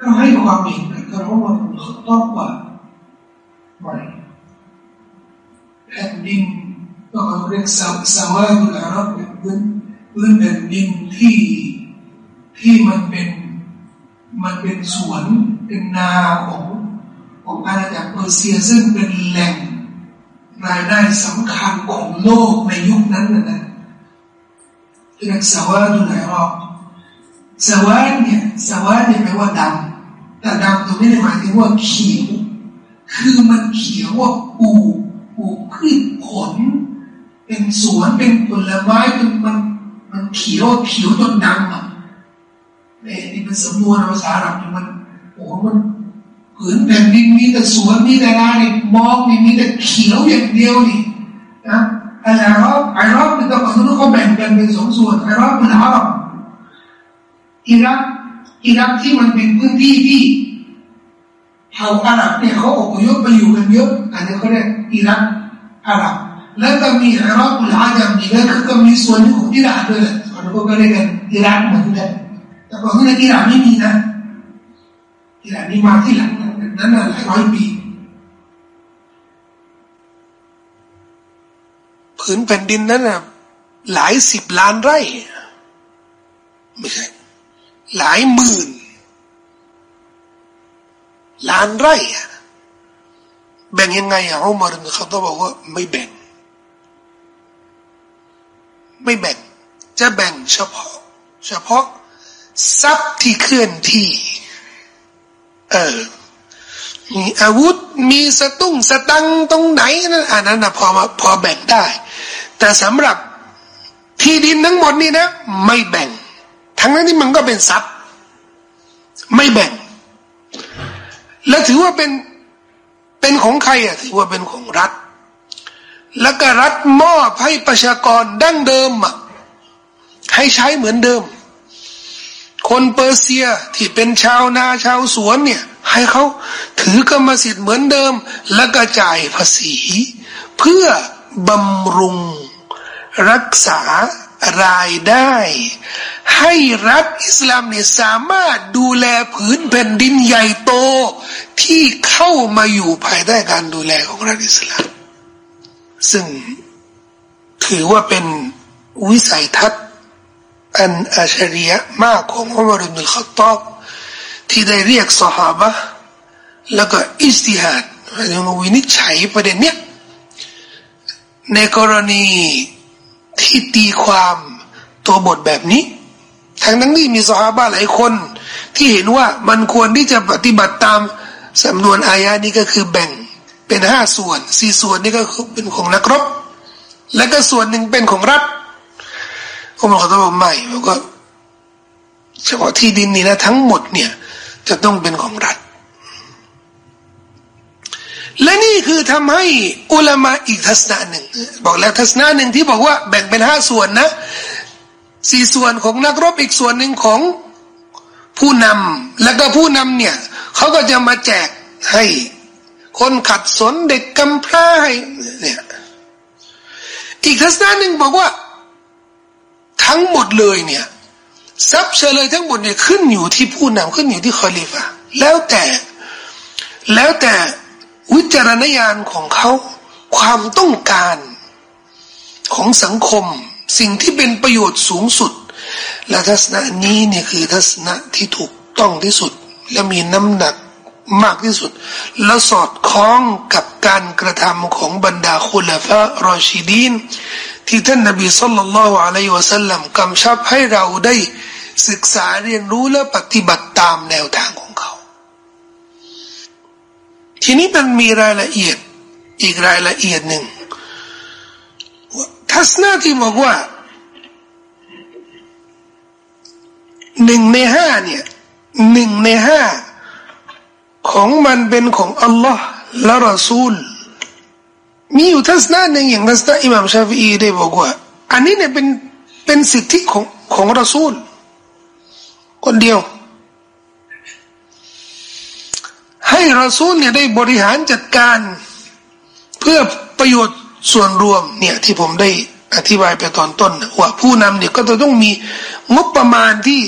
ก็ให้ความเห็นกับเราว่าต้องว่าไม่แผ่นดินก็เขาเรียกสาวสาวาบุลอารับเป็นพื้นพื้นแผ่นดินที่ที่มันเป็นมันเป็นสวนเป็นนาของของอาณาจักรเปอร์เซียซึ่งเป็นแหล่งรายได้สำคัญของโลกในยุคนั้นนะนะ เรียกสวาดุลรอบสวาดเนี่ยสวาดเนี่ยแปลว่าดำแต่ดำตรงนี้หมายถึงว่าเขียวคือมันเขียวว่าปูปูพืชผล เป็นสวนเป็นผลไม้เป็นมันมันเขียวเขียวจนดำอะเนี่ยนี่เป็นสำนวนภาษาอาหรับมันโอ้มันผืนแผ่นดินมีแต่สวนมีแต่นานี่มองนี่มีแต่เขียวอย่างเดียวนี่นะ อาหรับอาหรับนี่ก็คนเขาแบ่งกันเป็นสองส่วนอาหรับเป็นอารับอิรักอิรักที่มันเป็นพื้นที่ที่เผ่าอาหรับเนี่ยเขาอพยพไปอยู่กันเยอะอันนี้เขาเรียกอิรักอาหรับแล้วก็มีอาหรับอุลอาจัมนี่แล้วก็มีส่วนของอิรักด้วยส่วนพวกก็เรียกกันอิรักเหมือนกันแต่ก่อนที่อิรักไม่มีนะอิรักนี่มาที่หลังนั้นหลายร้อยปี ผืนแผ่นดินนั้นน่ะหลายสิบล้านไร่ไม่ใช่หลายหมื่น ล้านไร่แบ่งยังไงอะอุมารเขาต้องบอกว่าไม่แบ่ง ไม่แบ่ง จะแบ่งเฉพาะ เฉพาะ ทรัพย์ที่เคลื่อนที่ เออ มีอาวุธมีสตุ้งสตังตรงไหนนั่นอันนั้นนะพอมาพอแบ่งได้ แต่สำหรับที่ดินทั้งหมดนี่นะ ไม่แบ่ง ทั้งนั้นที่มันก็เป็นทรัพย์ ไม่แบ่ง แล้วถือว่าเป็นเป็นของใครอะถือว่าเป็นของรัฐ แล้วก็รัฐมอบให้ประชากรดั้งเดิมอะให้ใช้เหมือนเดิม คนเปอร์เซียที่เป็นชาวนาชาวสวนเนี่ย ให้เขาถือกรรมสิทธิ์เหมือนเดิม แล้วก็จ่ายภาษี เพื่อบำรุง รักษารายได้ ให้รัฐอิสลามเนี่ยสามารถดูแลผืนแผ่นดินใหญ่โต ที่เข้ามาอยู่ภายใต้การดูแลของรัฐอิสลาม ซึ่งถือว่าเป็นวิสัยทัศน์อันอาชริยะมากของอุมารอินุลขัตตอบ ที่ได้เรียกสหาบะแล้วก็อิสติฮัดวินิจฉัยประเด็นเนี้ยในกรณีที่ตีความตัวบทแบบนี้ ทั้งนั้นที่มีสหายหลายคน ที่เห็นว่ามันควรที่จะปฏิบัติตามสำนวนอายานี้ก็คือแบ่งเป็นห้าส่วนสี่ส่วนนี่ก็คือเป็นของนักรบ และก็ส่วนหนึ่งเป็นของรัฐผมบอกตัวใหม่แล้วก็เฉพาะที่ดินนี้นะทั้งหมดเนี่ย จะต้องเป็นของรัฐ และนี่คือทำให้อุลามะอีกทัศนะหนึ่ง บอกแล้วทัศนะหนึ่งที่บอกว่าแบ่งเป็นห้าส่วนนะสี่ส่วนของนักรบอีกส่วนหนึ่งของผู้นำแล้วก็ผู้นำเนี่ยเขาก็จะมาแจกให้ คนขัดสนเด็กกำพร้าให้เนี่ยอีกทัศนะหนึ่งบอกว่า ทั้งหมดเลยเนี่ย ทรัพย์เฉลยทั้งหมดเนี่ยขึ้นอยู่ที่ผู้นำขึ้นอยู่ที่คอลิฟะแล้วแต่แล้วแต่วิจารณญาณของเขาความต้องการของสังคม สิ่งที่เป็นประโยชน์สูงสุด และทัศนะนี้เนี่ยคือทัศนะที่ถูกต้องที่สุด และมีน้ำหนักมากที่สุด และสอดคล้องกับการกระทำของบรรดาคุลฟะรอชิดีน ที่ท่านนบีสุลต่านละอะลัยวะสัลลัมกำชับให้เราได้ศึกษาเรียนรู้และปฏิบัติตามแนวทางของเขา ทีนี้มันมีรายละเอียดอีกรายละเอียดหนึ่งทัศนะที่บอกว่าหนึ่งในห้าเนี่ยหนึ่งในห้าของมันเป็นของอัลลอฮ์และรอซูล มีอยู่ทัศนะหนึ่งอย่างทัศนะอิหม่ามชาฟีได้บอกว่า อันนี้เนี่ยเป็นเป็นสิทธิของของรอซูล คนเดียว ให้รอซูลเนี่ยได้บริหารจัดการเพื่อประโยชน์ส่วนรวมเนี่ยที่ผมได้อธิบายไปตอนต้นว่าผู้นำเนี่ยก็จะต้องมีงบประมาณที่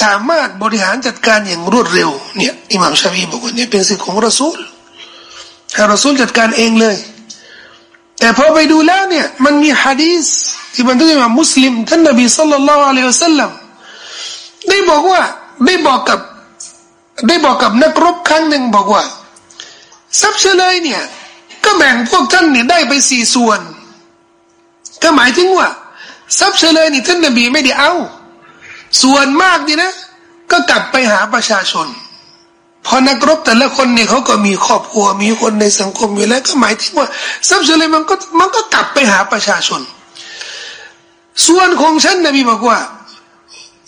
สามารถบริหารจัดการอย่างรวดเร็วเนี่ยอิหม่ามชาฟีบอกว่าเนี่ยเป็นสิทธิของรอซูล ให้รอซูลจัดการเองเลย แต่พอไปดูแล้วเนี่ยมันมีฮะดีสที่บรรทุกมามุสลิมท่านนบีสุลต่านละอัลลอฮฺสัลลัมได้บอกว่าได้บอกกับได้บอกกับนักรบครั้งหนึ่งบอกว่าทรัพย์เฉลยเนี่ย ก็แบ่งพวกท่านเนี่ยได้ไปสี่ส่วน ก็หมายถึงว่าทรัพย์เฉลยนี่ท่านนบีไม่ได้เอา ส่วนมากนี่นะ ก็กลับไปหาประชาชน พอนักรบแต่ละคนเนี่ยเขาก็มีครอบครัวมีคนในสังคมอยู่แล้วก็หมายถึงว่าทรัพย์เฉลยมันก็มันก็กลับไปหาประชาชน ส่วนของฉันนบีบอกว่า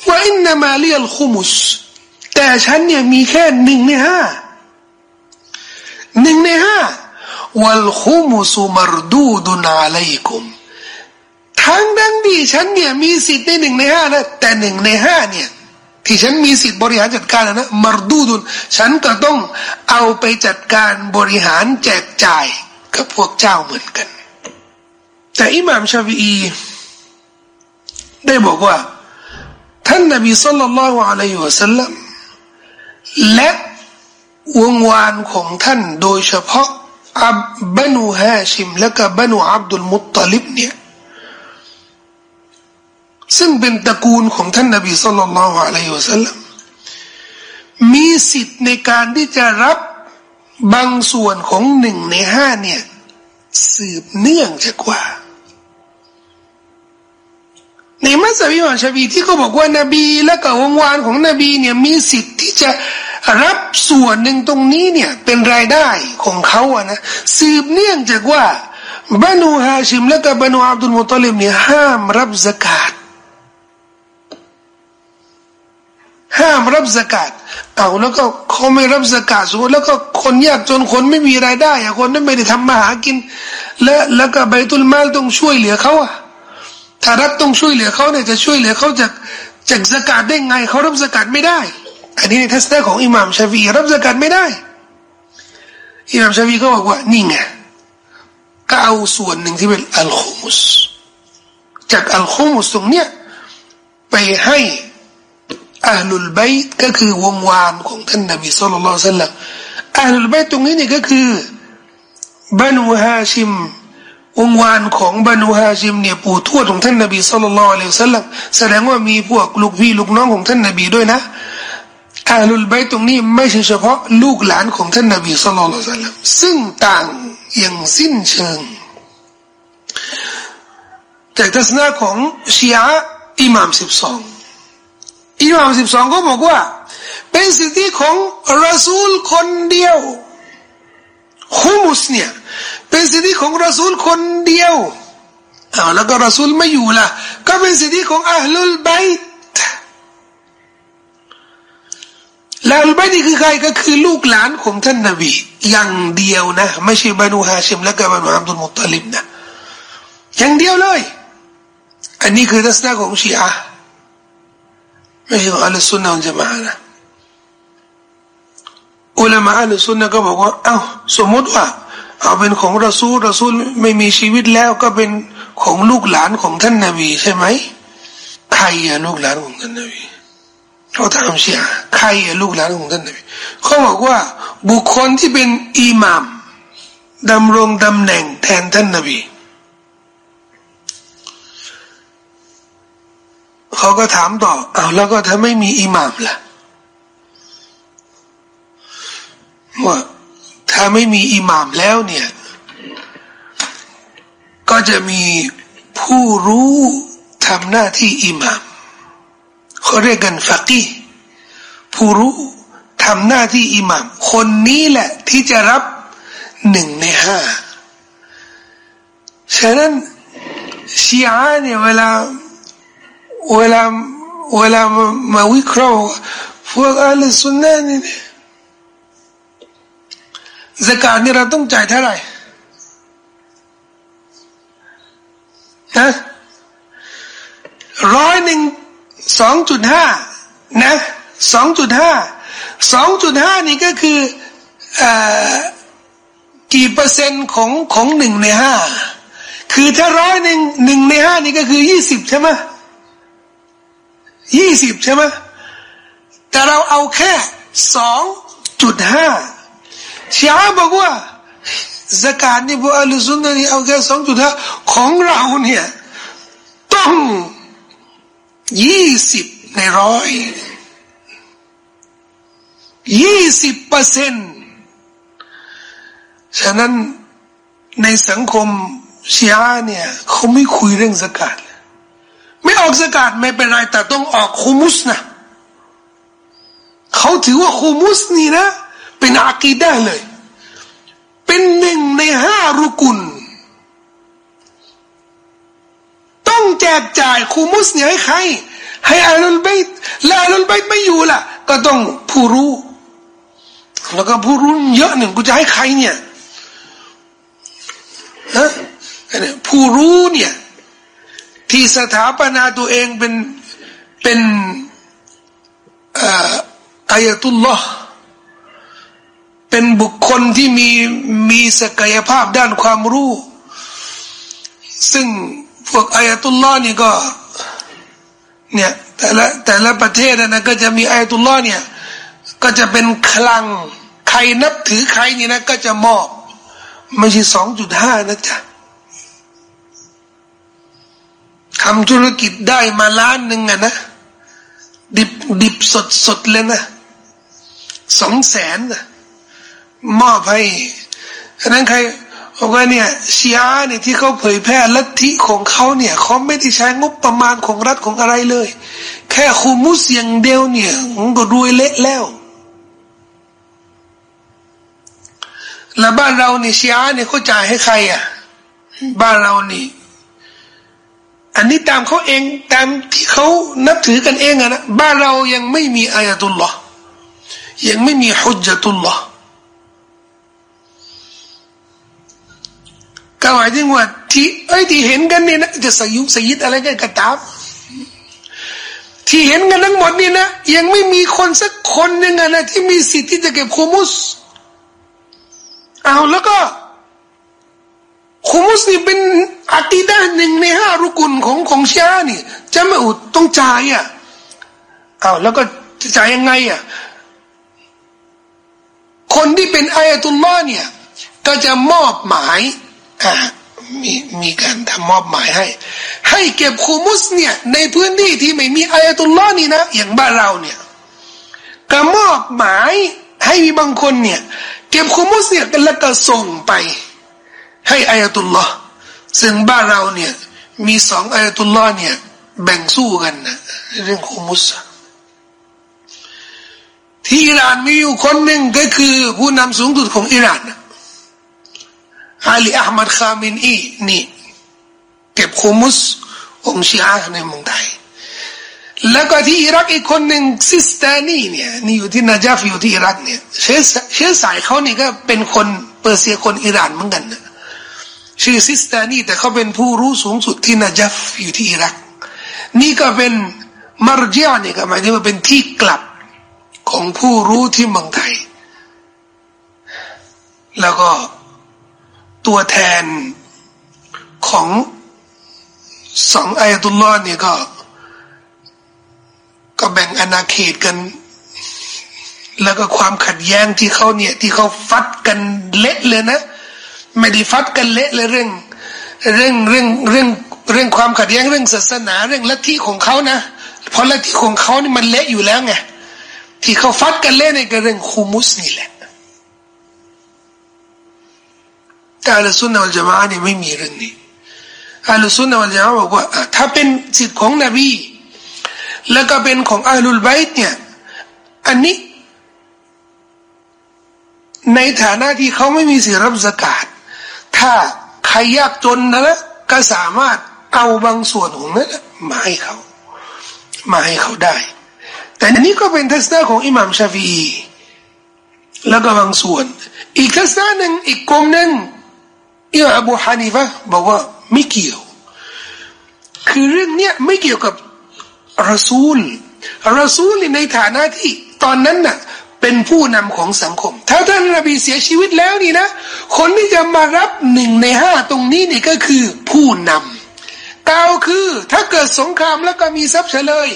ว่าอินนามาเลียลคุมุสแต่ฉันเนี่ยมีแค่หนึ่งในห้าหนึ่งในห้าวัลคุมุสุมรดูดุนาลัยกุมทั้งดังที่ฉันเนี่ยมีสิทธิ์ในหนึ่งในห้านะแต่หนึ่งในห้าเนี่ย ที่ฉันมีสิทธิ์บริหารจัดการนะมารดูดุนฉันก็ต้องเอาไปจัดการบริหารแจกจ่ายกับพวกเจ้าเหมือนกัน แต่อิหม่ามชาวีอีได้บอกว่า ท่านนบีสุลต่านละอัลลอฮฺวะสัลลัมและวงวานของท่านโดยเฉพาะอับบนูฮาชิมและก็บนูอับดุลมุตตลิบเนี่ย ซึ่งเป็นตระกูลของท่านนบีสุลต่านละอะลัยฮิวสัลลัมมีสิทธิ์ในการที่จะรับบางส่วนของหนึ่งในห้าเนี่ย สืบเนื่องจากว่า ในมัสยิดชาบีที่เขาบอกว่านาบี และก็วงวานของนบีเนี่ยมีสิทธิ์ที่จะรับส่วนหนึ่งตรงนี้เนี่ยเป็นรายได้ของเขาอะนะสืบเนื่องจากว่าบานูฮาชิมและก็บานูอับดุลมุตลิมเนี่ยห้ามรับสกาด ห้ามรับสกาดเอาแล้วก็เขาไม่รับสกาดสมมติแล้วก็คนยากจนคนไม่มีรายได้อะคนนั้นไม่ได้ทำมาหากิน และแล้วก็ใบตุลมาลต้องช่วยเหลือเขาอะถ้ารัฐต้องช่วยเหลือเขาเนี่ยจะช่วยเหลือเขาจากจากสกัดได้ไงเขารับสกัดไม่ได้ อันนี้ในทัศนะของอิหม่ามชาฟีรับสกัดไม่ได้อิหม่ามชาฟีก็บอกว่านี่ไงก็เอาส่วนหนึ่งที่เป็นอัลคุมุสจากอัลคุมุสตรงเนี้ยไปให้ อัลลุลไบต์ก็คือวงวานของท่านนบีสุลต่านสัลลัมอัลลุลไบต์ตรงนี้นี่ก็คือบานูฮาชิม วงวานของบานูฮาชิมเนี่ยปู่ทวดของท่านนบีสุลต่านละสัลลัมแสดงว่ามีพวกลูกพี่ลูกน้องของท่านนบีด้วยนะอาลุลไบตรงนี้ไม่ใช่เฉพาะลูกหลานของท่านนบีสุลต่านสัลลัมซึ่งต่างอย่างสิ้นเชิง จากทัศนะของชีอะอิหม่ามสิบสอง อิหม่ามสิบสองก็บอกว่า เป็นสิทธิของรอซูลคนเดียวคุมุสเนี่ยเป็นสิทธิของรอซูลคนเดียวอ้าแล้วก็รอซูลไม่อยู่ล่ะ ก็เป็นสิทธิของอัลลุลไบต์แล้วอัลไบต์นี่คือใครก็คือลูกหลานของท่านนบีอย่างเดียวนะ ไม่ใช่บานูฮาชิมและก็บานูอับดุลมุตตลิบนะอย่างเดียวเลย อันนี้คือทัศนะของชีอะ ไม่ใช่ของอัลสุนนะอัลจามะนะอุลามะอัลสุนนะก็บอกว่าเอา้าสมมติว่า เอาเป็นของรอซูลรอซูลไม่มีชีวิตแล้วก็เป็นของลูกหลานของท่านนาบีใช่ไหมใครอะลูกหลานของท่านนาบีเขาถามเชียใครอะลูกหลานของท่านนาบีเขาบอกว่า บุคคลที่เป็นอิหมามดำรงตำแหน่งแทนท่านนาบี เขาก็ถามต่อเอาแล้วก็ถ้าไม่มีอิหมามล่ะว่าถ้าไม่มีอิหมามแล้วเนี่ย ก็จะมีผู้รู้ทำหน้าที่อิหมามเขาเรียกกันฟักีผู้รู้ทำหน้าที่อิหมาม คนนี้แหละ ที่จะรับหนึ่งในห้าฉะนั้นชีอาเนี่ยเวลา เวลาเวลามาวิเคราะห์พวกอัลสุนนะนี่สกาดนี่เราต้องจ่ายเท่าไหร่นะร้อยหนึ่งสองจุดห้านะสองจุดห้าสองจุดห้านี่ก็คืออกี่เปอร์เซ็นต์ของของหนึ่งในห้าคือถ้าร้อยหนึ่งหนึ่งในห้านี่ก็คือยี่สิบใช่ไหม ยี่สิบใช่ไหมแต่เราเอาแค่สองจุดห้าชียบอกว่าสกาดนี่พวกอัลซุนนี่เอาแค่สองจุดห้าของเราเนี่ยต้องยี่สิบในร้อยยี่สิบเปอร์เซ็นต์ฉะนั้นในสังคมชียเนี่ยเขาไม่คุยเรื่องสกาด ไม่ออกสกาดไม่เป็นไร แต่ต้องออกคูมุสนะเขาถือว่าคูมุสนี่นะ เป็นอากีได้เลย เป็นหนึ่งในห้ารุกุล ต้องแจกจ่ายคูมุสเนี่ยให้ใคร ให้อาลุลเบตและอาลุลเบตไม่อยู่ล่ะ ก็ต้องผู้รู้ แล้วก็ผู้รู้เยอะหนึ่งกูจะให้ใครเนี่ยฮะผู้รู้เนี่ย ที่สถาปนาตัวเองเป็นเป็นอายตุลลอฮ์เป็นบุคคลที่มีมีศักยภาพด้านความรู้ ซึ่งพวกอายตุลลอฮ์นี่ก็เนี่ยแต่ละแต่ละประเทศนะก็จะมีอายตุลลอฮ์เนี่ยก็จะเป็นคลังใครนับถือใครนี่นะก็จะมอบ ไม่ใช่สองจุดห้านะจ๊ะ ทำธุรกิจได้มาล้านหนึ่งอะนะ ดิบดิบสดสดเลยนะสองแสนมอบให้ฉะนั้นใครบอกว่าเนี่ยชีอาเนี่ยที่เขาเผยแพร่ลัทธิของเขาเนี่ยเขาไม่ได้ใช้งบประมาณของรัฐของอะไรเลย แค่คูมุสอย่างเดียวเนี่ยก็รวยเละแล้วแล้วบ้านเราเนี่ยชีอาเนี่ยเขาจ่ายให้ใครอะ บ้านเรานี่ อันนี้ตามเขาเองตามที่เขานับถือกันเองอะนะบ้านเรายังไม่มีอายะตุลลอฮ์ยังไม่มีฮุจจตุลลอฮ์ก็หมายถึงว่าที่ไอ้ที่เห็นกันนี่นะจะสยุสยิดอะไรกันกระตามที่เห็นกันทั้งหมดนี่นะยังไม่มีคนสักคนหนึ่งนะที่มีสิทธิ์ที่จะเก็บคูมุสเอาแล้วก็คุมุสนี่เป็นอัติดาหนึ่งในห รุกุลของของชียนี่ยจะไม่อุดต้องจ่ายอะเอาแล้วก็จะจ่ายยังไงอะคนที่เป็นอายตุลลอฮ์เนี่ย ก็จะมอบหมายอ่ามีมีการทำมอบหมายให้ ให้เก็บคูมุสเนี่ยในพื้นที่ที่ไม่มีอายตุลลอฮ์นี่นะ อย่างบ้านเราเนี่ยก็มอบหมายให้มีบางคนเนี่ย เก็บคูมุสเนี่ยแล้วก็ส่งไป ให้อายตุลลอฮ์ซึ่งบ้านเราเนี่ย มีสองอายตุลลอฮ์เนี่ย แบ่งสู้กันนะเรื่องคูมุสที่อิหร่านมีอยู่คนหนึ่งก็คือผู้นำสูงสุดของอิหร่านอาลีอัลมัดคามินอีนี่เก็บคูมุสองชีอาในเมืองไทยแล้วก็ที่อิรักอีกคนหนึ่งซิสตานีเนี่ยนี่อยู่ที่นาจาฟอยู่ที่อิรักเนี่ยเชื้อเชื้อสายเขานี่ก็เป็นคนเปอร์เซียคนอิหร่านเหมือนกันนะ ชื่อซิสตานีแต่เขาเป็นผู้รู้สูงสุดที่นาจาฟอยู่ที่อิรัก นี่ก็เป็นมัรเญียะนี่ก็หมายถึงว่าเป็นที่กลับของผู้รู้ที่เมืองไทย แล้วก็ตัวแทนของสองอายตุลลอฮ์เนี่ยก็ ก็แบ่งอาณาเขตกัน แล้วก็ความขัดแย้งที่เขาเนี่ย ที่เขาฟัดกันเละเลยนะ ไม่ได้ฟัดกันเละเลยเรื่องเรื่องเรื่องเรื่องเรื่องความขัดแย้งเรื่องศาสนาเรื่องลัทธิของเขานะเพราะลัทธิของเขานี่มันเละอยู่แล้วไงที่เขาฟัดกันเล่นในเรื่องคูมุสนี่แหละแต่อัลสุนนะวัลจามะนี่ไม่มีเรื่องนี้อัลสุนนะวัลจามะบอกว่า ถ้าเป็นสิทธิ์ของนบี แล้วก็เป็นของอัลลุลไบต์เนี่ยอันนี้ในฐานะที่เขาไม่มีสิทธิรับสกาด ถ้าใครยากจนนะละก็สามารถเอาบางส่วนของนั้นมาให้เขา มาให้เขาได้ แต่นี้ก็เป็นทัศนะของอิหม่ามชาฟีแล้วก็บางส่วน อีกทัศนะหนึ่งอีกกลุ่มหนึ่งอิหม่ามอบูฮานีฟะบอกว่าไม่เกี่ยว คือเรื่องเนี้ยไม่เกี่ยวกับรอซูลรอซูลในฐานะที่ตอนนั้นน่ะ เป็นผู้นำของสังคม ถ้าท่านนบีเสียชีวิตแล้วนี่นะ คนที่จะมารับหนึ่งในห้าตรงนี้นี่ก็คือผู้นำกล่าวคือ ถ้าเกิดสงครามแล้วก็มีทรัพย์เฉลย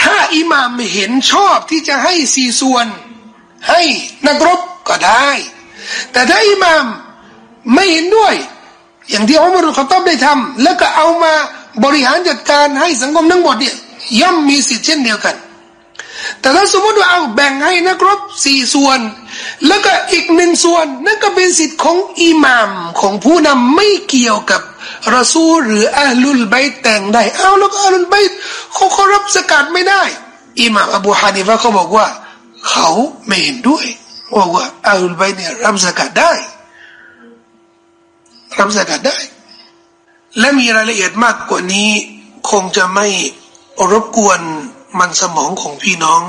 ถ้าอิหมามเห็นชอบที่จะให้สี่ส่วน ให้นักรบก็ได้ แต่ถ้าอิหมามไม่เห็นด้วย อย่างที่อัมรุขตอบได้ทำแล้วก็เอามาบริหารจัดการให้สังคมทั้งหมดเนี่ยย่อมมีสิทธิ์เช่นเดียวกัน แต่ถ้าสมมติว่าเอาแบ่งให้นักรบสี่ส่วน แล้วก็อีกหนึ่งส่วน นั่นก็เป็นสิทธิ์ของอิหมามของผู้นำไม่เกี่ยวกับรอซูลหรืออัลลุลไบแต่งได้เอาแล้วก็อัลลุลไบเขาเขารับสกัดไม่ได้อิหม่ามอบูฮานิฟะเขาบอกว่า เขาไม่เห็นด้วยว่าว่าอัลลุลไบเนี่ยรับสกัดได้รับสกัดได้ และมีรายละเอียดมากกว่านี้ คงจะไม่รบกวน มันสมองของพี่น้อง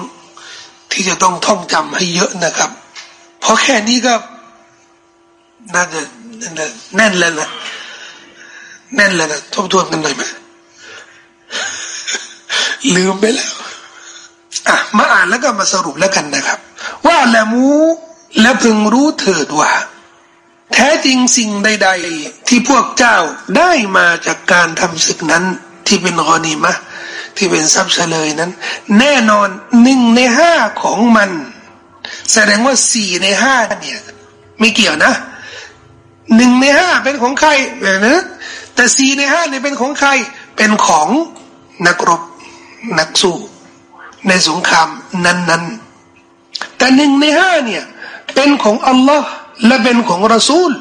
ที่จะต้องท่องจำให้เยอะนะครับ เพราะแค่นี้ก็น่าจะแน่นแล้วนะแน่นแล้วนะทบทวนกันหน่อยไหมลืมไปแล้วอะมาอ่านแล้วก็มาสรุปแล้วกันนะครับ ว่าละมูและพึงรู้เถิดว่า แท้จริงสิ่งใด ๆ ที่พวกเจ้าได้มาจากการทำศึกนั้นที่เป็นกอนีมะ ที่เป็นทรัพย์เฉลยนั้น แน่นอนหนึ่งในห้าของมัน แสดงว่าสี่ในห้าเนี่ยไม่เกี่ยวนะหนึ่งในห้าเป็นของใครแบบนั้แต่สี่ในห้าเนี่ยเป็นของใคร เป็นของนักรบนักสู้ ในสงครามนั้น ๆ แต่หนึ่งในห้าเนี่ย เป็นของอัลลอฮ์และเป็นของรอซูล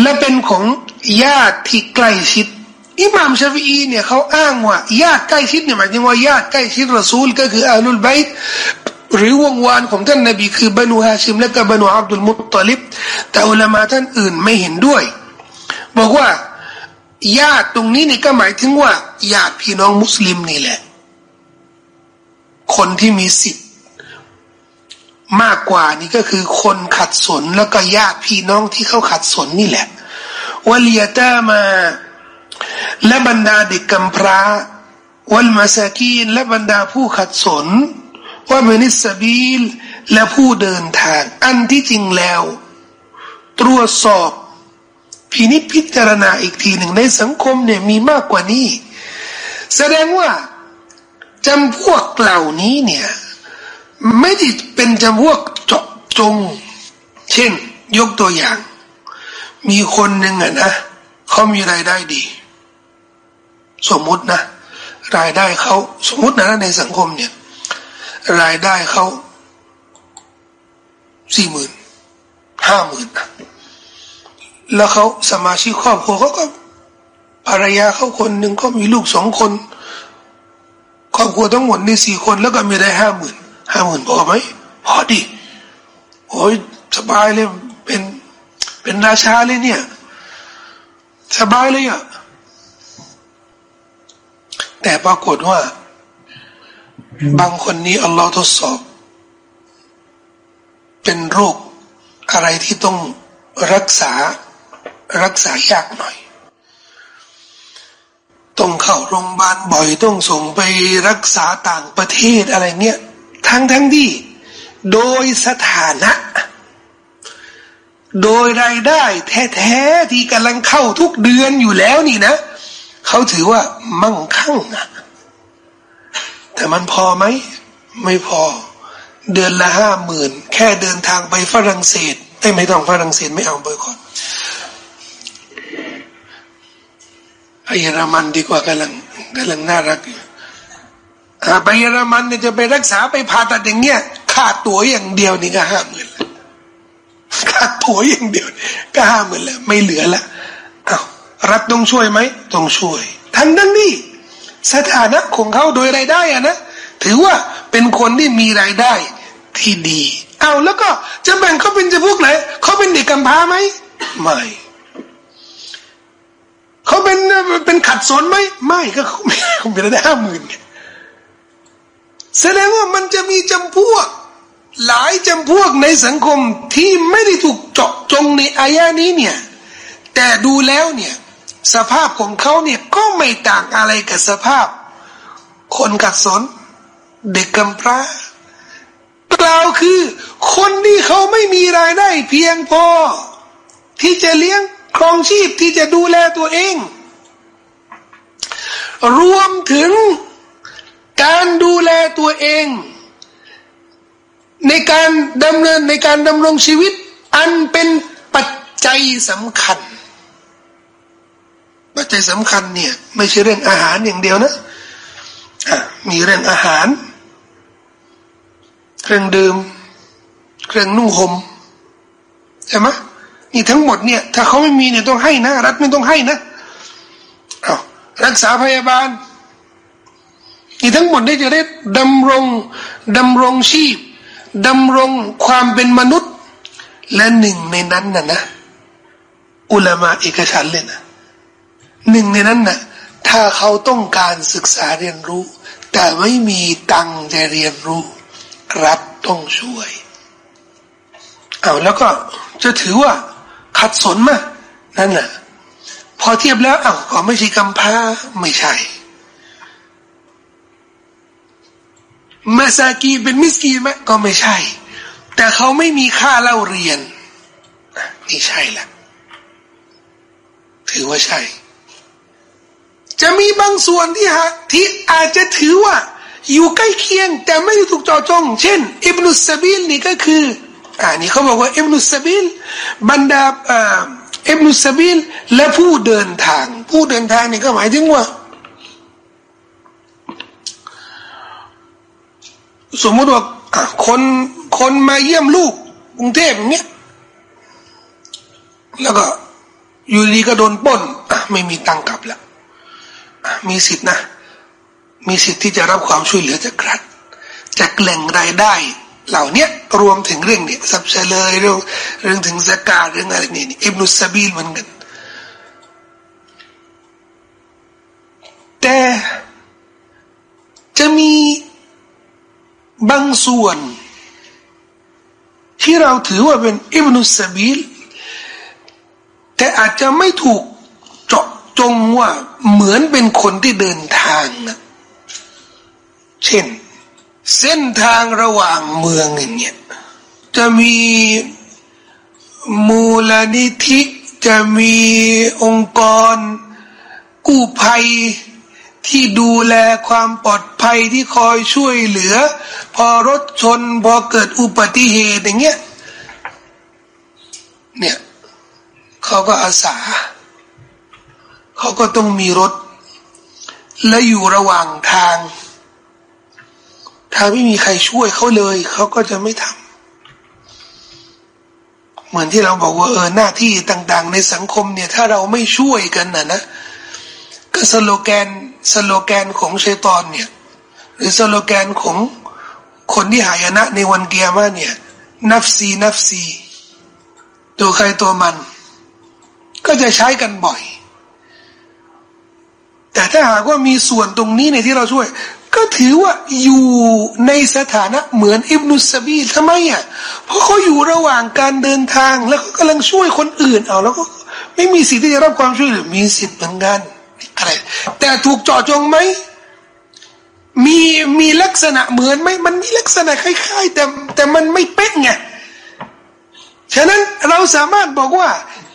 และเป็นของญาติที่ใกล้ชิด อิหม่ามชาฟีอีเนี่ยเขาอ้างว่าญาติใกล้ชิดเนี่ยหมายถึงว่าญาติใกล้ชิดรอซูลก็คืออาลุลไบต์หรือวงวานของท่านนบีคือบรรนูฮาชิม และก็บรรนูอับดุลมุตตลิบ แต่อุลามาท่านอื่นไม่เห็นด้วย บอกว่าญาติตรงนี้นี่ก็หมายถึงว่าญาติพี่น้องมุสลิมนี่แหละ คนที่มีสิทธิ์ มากกว่านี่ก็คือคนขัดสนแล้วก็ญาติพี่น้องที่เขาขัดสนนี่แหละวลียตามา และบรรดาเด็กกำพร้าวัลมาซากีนและบรรดาผู้ขัดสน ว่าเมนิสบีลและผู้เดินทาง อันที่จริงแล้ว ตรวจสอบพินิจพิจารณาอีกทีหนึ่งในสังคมเนี่ยมีมากกว่านี้ แสดงว่าจำพวกเหล่านี้เนี่ย ไม่ได้เป็นจำพวกเจาะจง เช่น ยกตัวอย่าง มีคนหนึ่งอะนะเขามีรายได้ดี สมมุตินะรายได้เขาสมมุตินะในสังคมเนี่ย รายได้เขาสี่หมื่นห้าหมื่นแล้วเขาสมาชิกครอบครัวเขาก็ภรรยาเขาคนหนึ่งก็มีลูกสองคน ครอบครัวทั้งหมดนี่สี่คนแล้วก็มีได้ห้าหมื่นห้าหมื่นพอไหมพอดีโอ้ยสบายเลยเป็นเป็นราชาเลยเนี่ย สบายเลยอะ แต่ปรากฏว่า บางคนนี้อัลลอฮ์ทดสอบ เป็นโรคอะไรที่ต้องรักษารักษายากหน่อย ต้องเข้าโรงพยาบาลบ่อยต้องส่งไปรักษาต่างประเทศอะไรเงี้ยทั้งทั้งที่ โดยสถานะ โดยรายได้แท้ๆที่กำลังเข้าทุกเดือนอยู่แล้วนี่นะ เขาถือว่ามั่งคั่งนะแต่มันพอไหม ไม่พอ เดือนละห้าหมื่นแค่เดินทางไปฝรั่งเศสไม่ต้องฝรั่งเศสไม่เอาไปก่อนไปเยอรมันดีกว่ากำลังกำลังน่ารักอยู่ไปเยอรมันเนี่ยจะไปรักษาไปผ่าตัดอย่างเงี้ยค่าตั๋วอย่างเดียวนี่ก็ห้าหมื่นค่าตั๋วอย่างเดียวก็ห้าหมื่นแล้วไม่เหลือละอ้าว รัฐต้องช่วยไหมต้องช่วย ทั้งนั้นนี่สถานะของเขาโดยรายได้อะนะถือว่าเป็นคนที่มีรายได้ที่ดี เอาแล้วก็จะแบ่งเขาเป็นจะพวกไหนเขาเป็นเด็กกำพร้าไหมไม่เขาเป็นเป็นขัดสนไหมไม่ก็เขาไม่เขาเป็นได้ห้าหมื่นแสดงว่ามันจะมีจำพวก หลายจำพวกในสังคมที่ไม่ได้ถูกเจาะจงในอายานี้เนี่ย แต่ดูแล้วเนี่ย สภาพของเขาเนี่ยก็ไม่ต่างอะไรกับสภาพ คนขัดสน เด็กกำพร้ากล่าวคือ คนที่เขาไม่มีรายได้เพียงพอ ที่จะเลี้ยงครองชีพที่จะดูแลตัวเอง รวมถึงการดูแลตัวเอง ในการดำเนินในการดำรงชีวิต อันเป็นปัจจัยสำคัญ ปัจจัยสำคัญเนี่ย ไม่ใช่เรื่องอาหารอย่างเดียวนะมีเรื่องอาหาร เครื่องดื่ม เครื่องนุ่งห่มใช่ไหมนี่ทั้งหมดเนี่ย ถ้าเขาไม่มีเนี่ยต้องให้นะรัฐไม่ต้องให้นะเอารักษาพยาบาลนี่ทั้งหมดนี่จะได้ดำรงดำรงชีพดำรงความเป็นมนุษย์ และหนึ่งในนั้นน่ะนะ อุลามะเอกชันเลยนะ หนึ่งในนั้นน่ะถ้าเขาต้องการศึกษาเรียนรู้ แต่ไม่มีตังจะเรียนรู้ รัฐต้องช่วย เอาแล้วก็จะถือว่า ขัดสนมานั่นแหละพอเทียบแล้วอ้าวก็ไม่ใช่กำพร้าไม่ใช่มาซากีเป็นมิสกีไหมก็ไม่ใช่ แต่เขาไม่มีค่าเล่าเรียนนี่ใช่ละถือว่าใช่ จะมีบางส่วนที่ฮะที่อาจจะถือว่า อยู่ใกล้เคียง แต่ไม่ได้ถูกจ่อจง เช่น อิบนุสบิลนี่ก็คืออ่านี่เขาบอกว่าอิบนุสบิลบรรดาอ่าอิบนุสบิลและผู้เดินทาง ผู้เดินทางนี่ก็หมายถึงว่า สมมติว่าคนคนมาเยี่ยมลูกกรุงเทพอย่างเงี้ยแล้วก็อยู่ดีก็โดนป้นไม่มีตังกลับแล้ว มีสิทธินะ มีสิทธิ์ที่จะรับความช่วยเหลือจากรัฐจากแหล่งรายได้ เหล่านี้รวมถึงเรื่องเนี่ยสับเฉลยเรื่องเรื่องถึงสกาเรื่องอะไรนี่อิบนุสบีลเหมือนกัน แต่จะมีบางส่วน ที่เราถือว่าเป็นอิบนุสบีลแต่อาจจะไม่ถูก จงว่าเหมือนเป็นคนที่เดินทางนะ เช่น เส้นทางระหว่างเมืองอย่างเงี้ยจะมีมูลนิธิจะมีองค์กร กู้ภัยที่ดูแลความปลอดภัยที่คอยช่วยเหลือ พอรถชน พอเกิดอุบัติเหตุอย่างเงี้ยเนี่ยเขาก็อาสา เขาก็ต้องมีรถ และอยู่ระหว่างทาง ถ้าไม่มีใครช่วยเขาเลย เขาก็จะไม่ทำเหมือนที่เราบอกว่าเออหน้าที่ต่าง ๆ ในสังคมเนี่ย ถ้าเราไม่ช่วยกันนะนะก็สโลแกนสโลแกนของชัยตอนเนี่ย หรือสโลแกนของคนที่หายนะในวันเกียร์มาเนี่ยนับซีนับซีตัวใครตัวมัน ก็จะใช้กันบ่อย แต่ถ้าหากว่ามีส่วนตรงนี้ในที่เราช่วย ก็ถือว่าอยู่ในสถานะเหมือนอิบนุสบีทำไมอะเพราะเขาอยู่ระหว่างการเดินทางแล้วก็กำลังช่วยคนอื่นเอาแล้วก็ไม่มีสิทธิ์ที่จะรับความช่วยเหลือมีสิทธิ์เหมือนกันอะไรแต่ถูกเจาะจงไหมมีมีลักษณะเหมือนไหมมันมีลักษณะคล้าย ๆ แต่แต่มันไม่เป๊ะไงฉะนั้นเราสามารถบอกว่า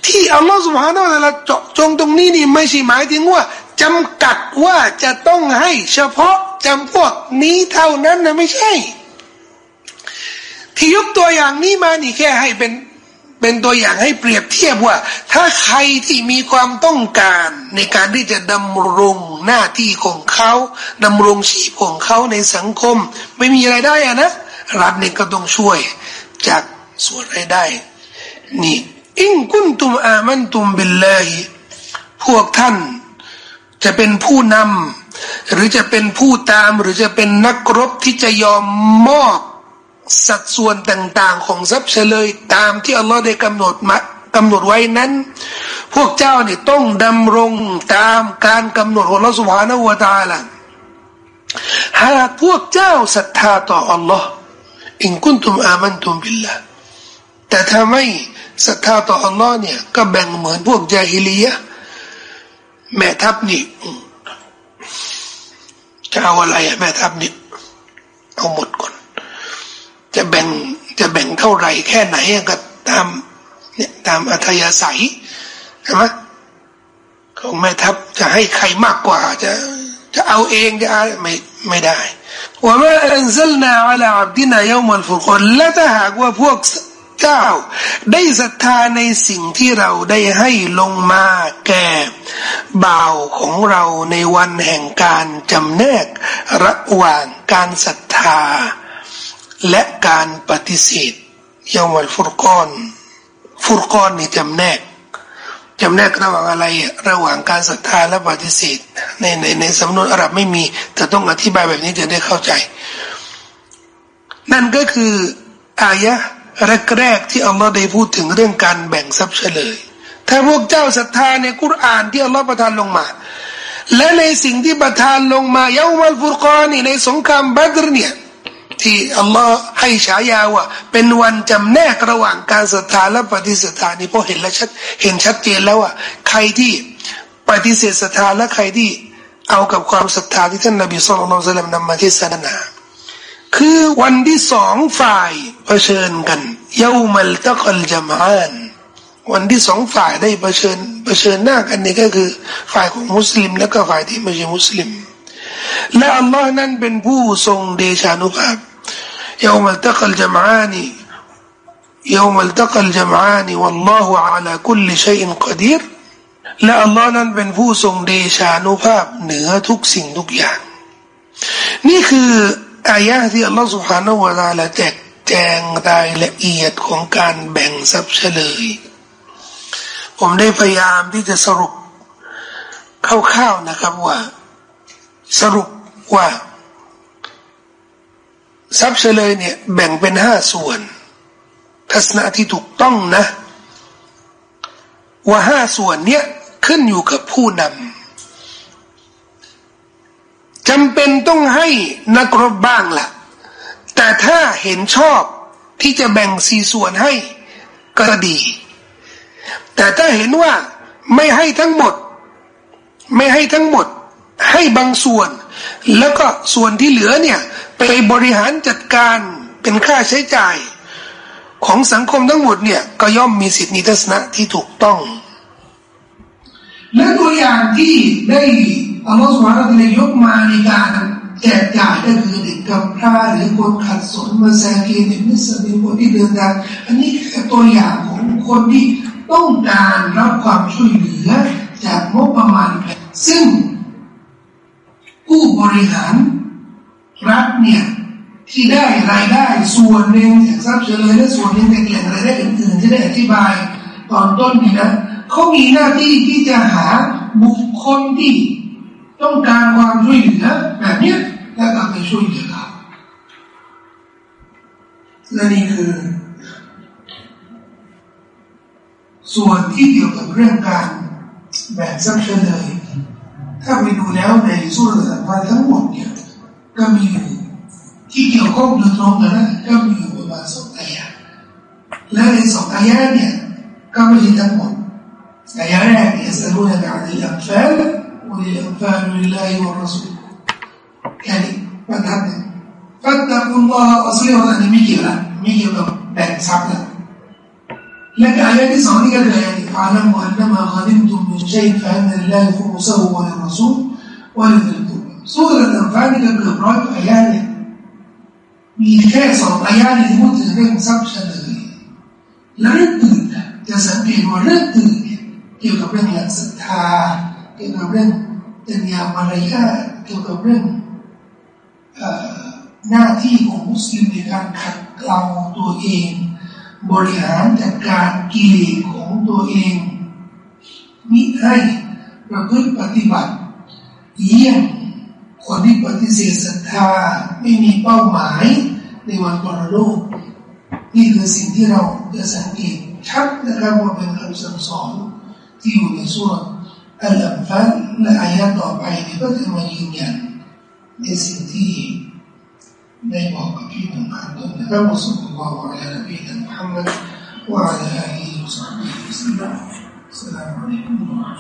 ที่อัลลอฮฺสุบฮานาอัลลอฮฺเจาะจงตรงนี้นี่ไม่ใช่หมายถึงว่า จำกัดว่าจะต้องให้เฉพาะจำพวกนี้เท่านั้นนะไม่ใช่ ที่ยกตัวอย่างนี้มานี่แค่ให้เป็นเป็นตัวอย่างให้เปรียบเทียบว่า ถ้าใครที่มีความต้องการในการที่จะดำรงหน้าที่ของเขาดำรงชีพของเขาในสังคม ไม่มีอะไรได้อะนะรัฐเนี่ยก็ต้องช่วยจากส่วนรายได้นี่อิงกุนตุมอามันตุมบิลลาฮิพวกท่าน จะเป็นผู้นำหรือจะเป็นผู้ตามหรือจะเป็นนักรบที่จะยอมมอบสัดส่วนต่างๆ ของทรัพย์เฉลยตามที่อัลลอฮ์ได้กำหนดมากำหนดไว้นั้น พวกเจ้าเนี่ยต้องดำรงตามการกำหนดของอัลลอฮ์สุฮานาวะตาละหากพวกเจ้าศรัทธาต่ออัลลอฮ์อินกุนตุมอามันตุมบิลละแต่ถ้าไม่ศรัทธาต่ออัลลอฮ์เนี่ยก็แบ่งเหมือนพวกจาฮิลียะ แม่ทัพนี่จะเอาอะไรอะแม่ทัพนี่เอาหมดก่อน จะแบ่งจะแบ่งเท่าไหร่แค่ไหนก็ตาม เนี่ยตามอัธยาศัยใช่ไหมของแม่ทัพจะให้ใครมากกว่า จะจะเอาเองจะไม่ไม่ได้ว่ามาอันซัลนาอัลาอับดินายามัลฟุกอนและถ้าหากว่าพวก เจ้า ได้ศรัทธาในสิ่งที่เราได้ให้ลงมาแก่บ่าวของเราในวันแห่งการจำแนกระหว่างการศรัทธา และการปฏิเสธยามัลฟุรกอน ฟุรกอนนี่จำแนกจำแนกระหว่างอะไรระหว่างการศรัทธาและปฏิเสธในในในสำนวนอาหรับไม่มี แต่ต้องอธิบายแบบนี้จะได้เข้าใจ นั่นก็คืออายะ แรกๆที่อัลลอฮ์ได้พูดถึงเรื่องการแบ่งทรัพย์เฉลย ถ้าพวกเจ้าศรัทธาในกุรานที่อัลลอฮ์ประทานลงมา และในสิ่งที่ประทานลงมาเยามัลฟุรกอนี่ในสงครามบัตรเนี่ยที่อัลลอฮ์ให้ฉายาว่า เป็นวันจำแนกระหว่างการศรัทธาและปฏิเสธานี่พราะเห็นแล้วชัดเห็นชัดเจนแล้วว่าใครที่ปฏิเสธศรัทธาและใครที่เอากับความศรัทธาที่ท่านนบีสุลต่านนำมาที่ศาสนา คือวันที่สองฝ่ายเผชิญกันเยามัลตะกลจามานวันที่สองฝ่ายได้เผชิญเผชิญหน้ากันนี่ก็คือฝ่ายของมุสลิม และก็ฝ่ายที่ไม่ใช่มุสลิมและอัลลอฮ์นั้นเป็นผู้ทรงเดชานุภาพ يوم التقى الجمعان يوم التقى الجمعان والله على كل شيء قدير และอัลลอฮ์นั้นเป็นผู้ทรงเดชานุภาพเหนือทุกสิ่งทุกอย่าง นี่คือ อายะที่อัลลอฮฺสุฮานาวะตาละแจกแจงรายละเอียดของการแบ่งทรัพย์เฉลย ผมได้พยายามที่จะสรุปคร่าวๆนะครับว่า สรุปว่าทรัพย์เฉลยเนี่ยแบ่งเป็นห้าส่วน ทัศนะที่ถูกต้องนะ ว่าห้าส่วนเนี้ยขึ้นอยู่กับผู้นำ จำเป็นต้องให้นักรบบ้างละ่ะ แต่ถ้าเห็นชอบที่จะแบ่งสี่ส่วนให้ก็ดี แต่ถ้าเห็นว่าไม่ให้ทั้งหมด ไม่ให้ทั้งหมด ให้บางส่วน แล้วก็ส่วนที่เหลือเนี่ย ไปบริหารจัดการเป็นค่าใช้จ่าย ของสังคมทั้งหมดเนี่ย ก็ย่อมมีสิทธินิทัศนะที่ถูกต้อง และตัวอย่างที่ได้ อัลลอฮฺสุบฮานะฮูวะยกมาในการแจกจ่ายก็คือเด็กกำพร้าหรือคนขัดสนมาแซกีนนิสบินคนที่เดินทางอันนี้แค่ตัวอย่างของคนที่ต้องการรับความช่วยเหลือจากงบประมาณ ซึ่งผู้บริหารรัฐเนี่ยที่ได้รายได้ส่วนหนึ่งจากทรัพย์เฉลยและส่วนหนึ่งจากแหล่งรายได้อื่นๆที่ได้อธิบายตอนต้นนี่นะเขามีหน้าที่ที่จะหาบุคคลที่ ต้องการความช่วยเหลือแบบนี้แล้วก็ไปช่วยเหลือเขาและนี่คือ ส่วนที่เกี่ยวกับเรื่องการแบ่งทรัพย์เลย ถ้าไปดูแล้วในสุรษะพาทั้งหมดเนี่ยก็มีอยู่ที่เกี่ยวข้องโดยตรงกันนะก็มีอยู่ประมาณสองอายะและในสองอายะเนี่ยก็ไม่ใช่ทั้งหมดอายะแรกเนี่ยสรุปกันในอัลฟาลวะอัลฟาลุลิลลาฮิวะรัสูลแค่นี้บรรทัดเนี่ยฟัตตะกุลลอฮ์อัสลีฮ์อันนี้ไม่เกี่ยบแบ่งที่องนี่ก็คืออายะที่ฟา ลัมอันนมาฆนิมตุมมินชัยฟะอันนัลลาฮิฟุมุซะฮุวะลิรรสูลวะลิลกุรสุรอัลฟาลนี่ก็เกือบร้อยอายะเนี่ยมีแค่สองอายะที่พูดถึงเรื่องทรัพย์เฉลยและเรื่องอื่นจะสังเกตว่าเรื่องอื่นเกี่ยวกับเรื่องหลักศรัทธาเกี่ยวกับเรื่อง จริยามารยาเกี่ยวกับเรื่องหน้าที่ของมุสลิมในการขัดเกลาตัวเอง บริหารจัดการกิเลสของตัวเองมิให้ประพฤติปฏิบัติ เยี่ยมคนที่ปฏิเสธศรัทธาไม่มีเป้าหมายในวันปรโลกนี่คือสิ่งที่เราจะสังเกตชัดนะครับว่าเป็นคำสั่งสอนที่อยู่ในส่วน อันดับฟันและอายะต่อไปในก็คือมายืนยันในสิ่งที่ได้บอกกับพี่น้องผ่านต้นนะครับมุสลิมบอกว่าอะไรนะพี่นะมุฮัมมัดว่าอะไรที่มุสลิมสลามสลามอะลัยกุมวะ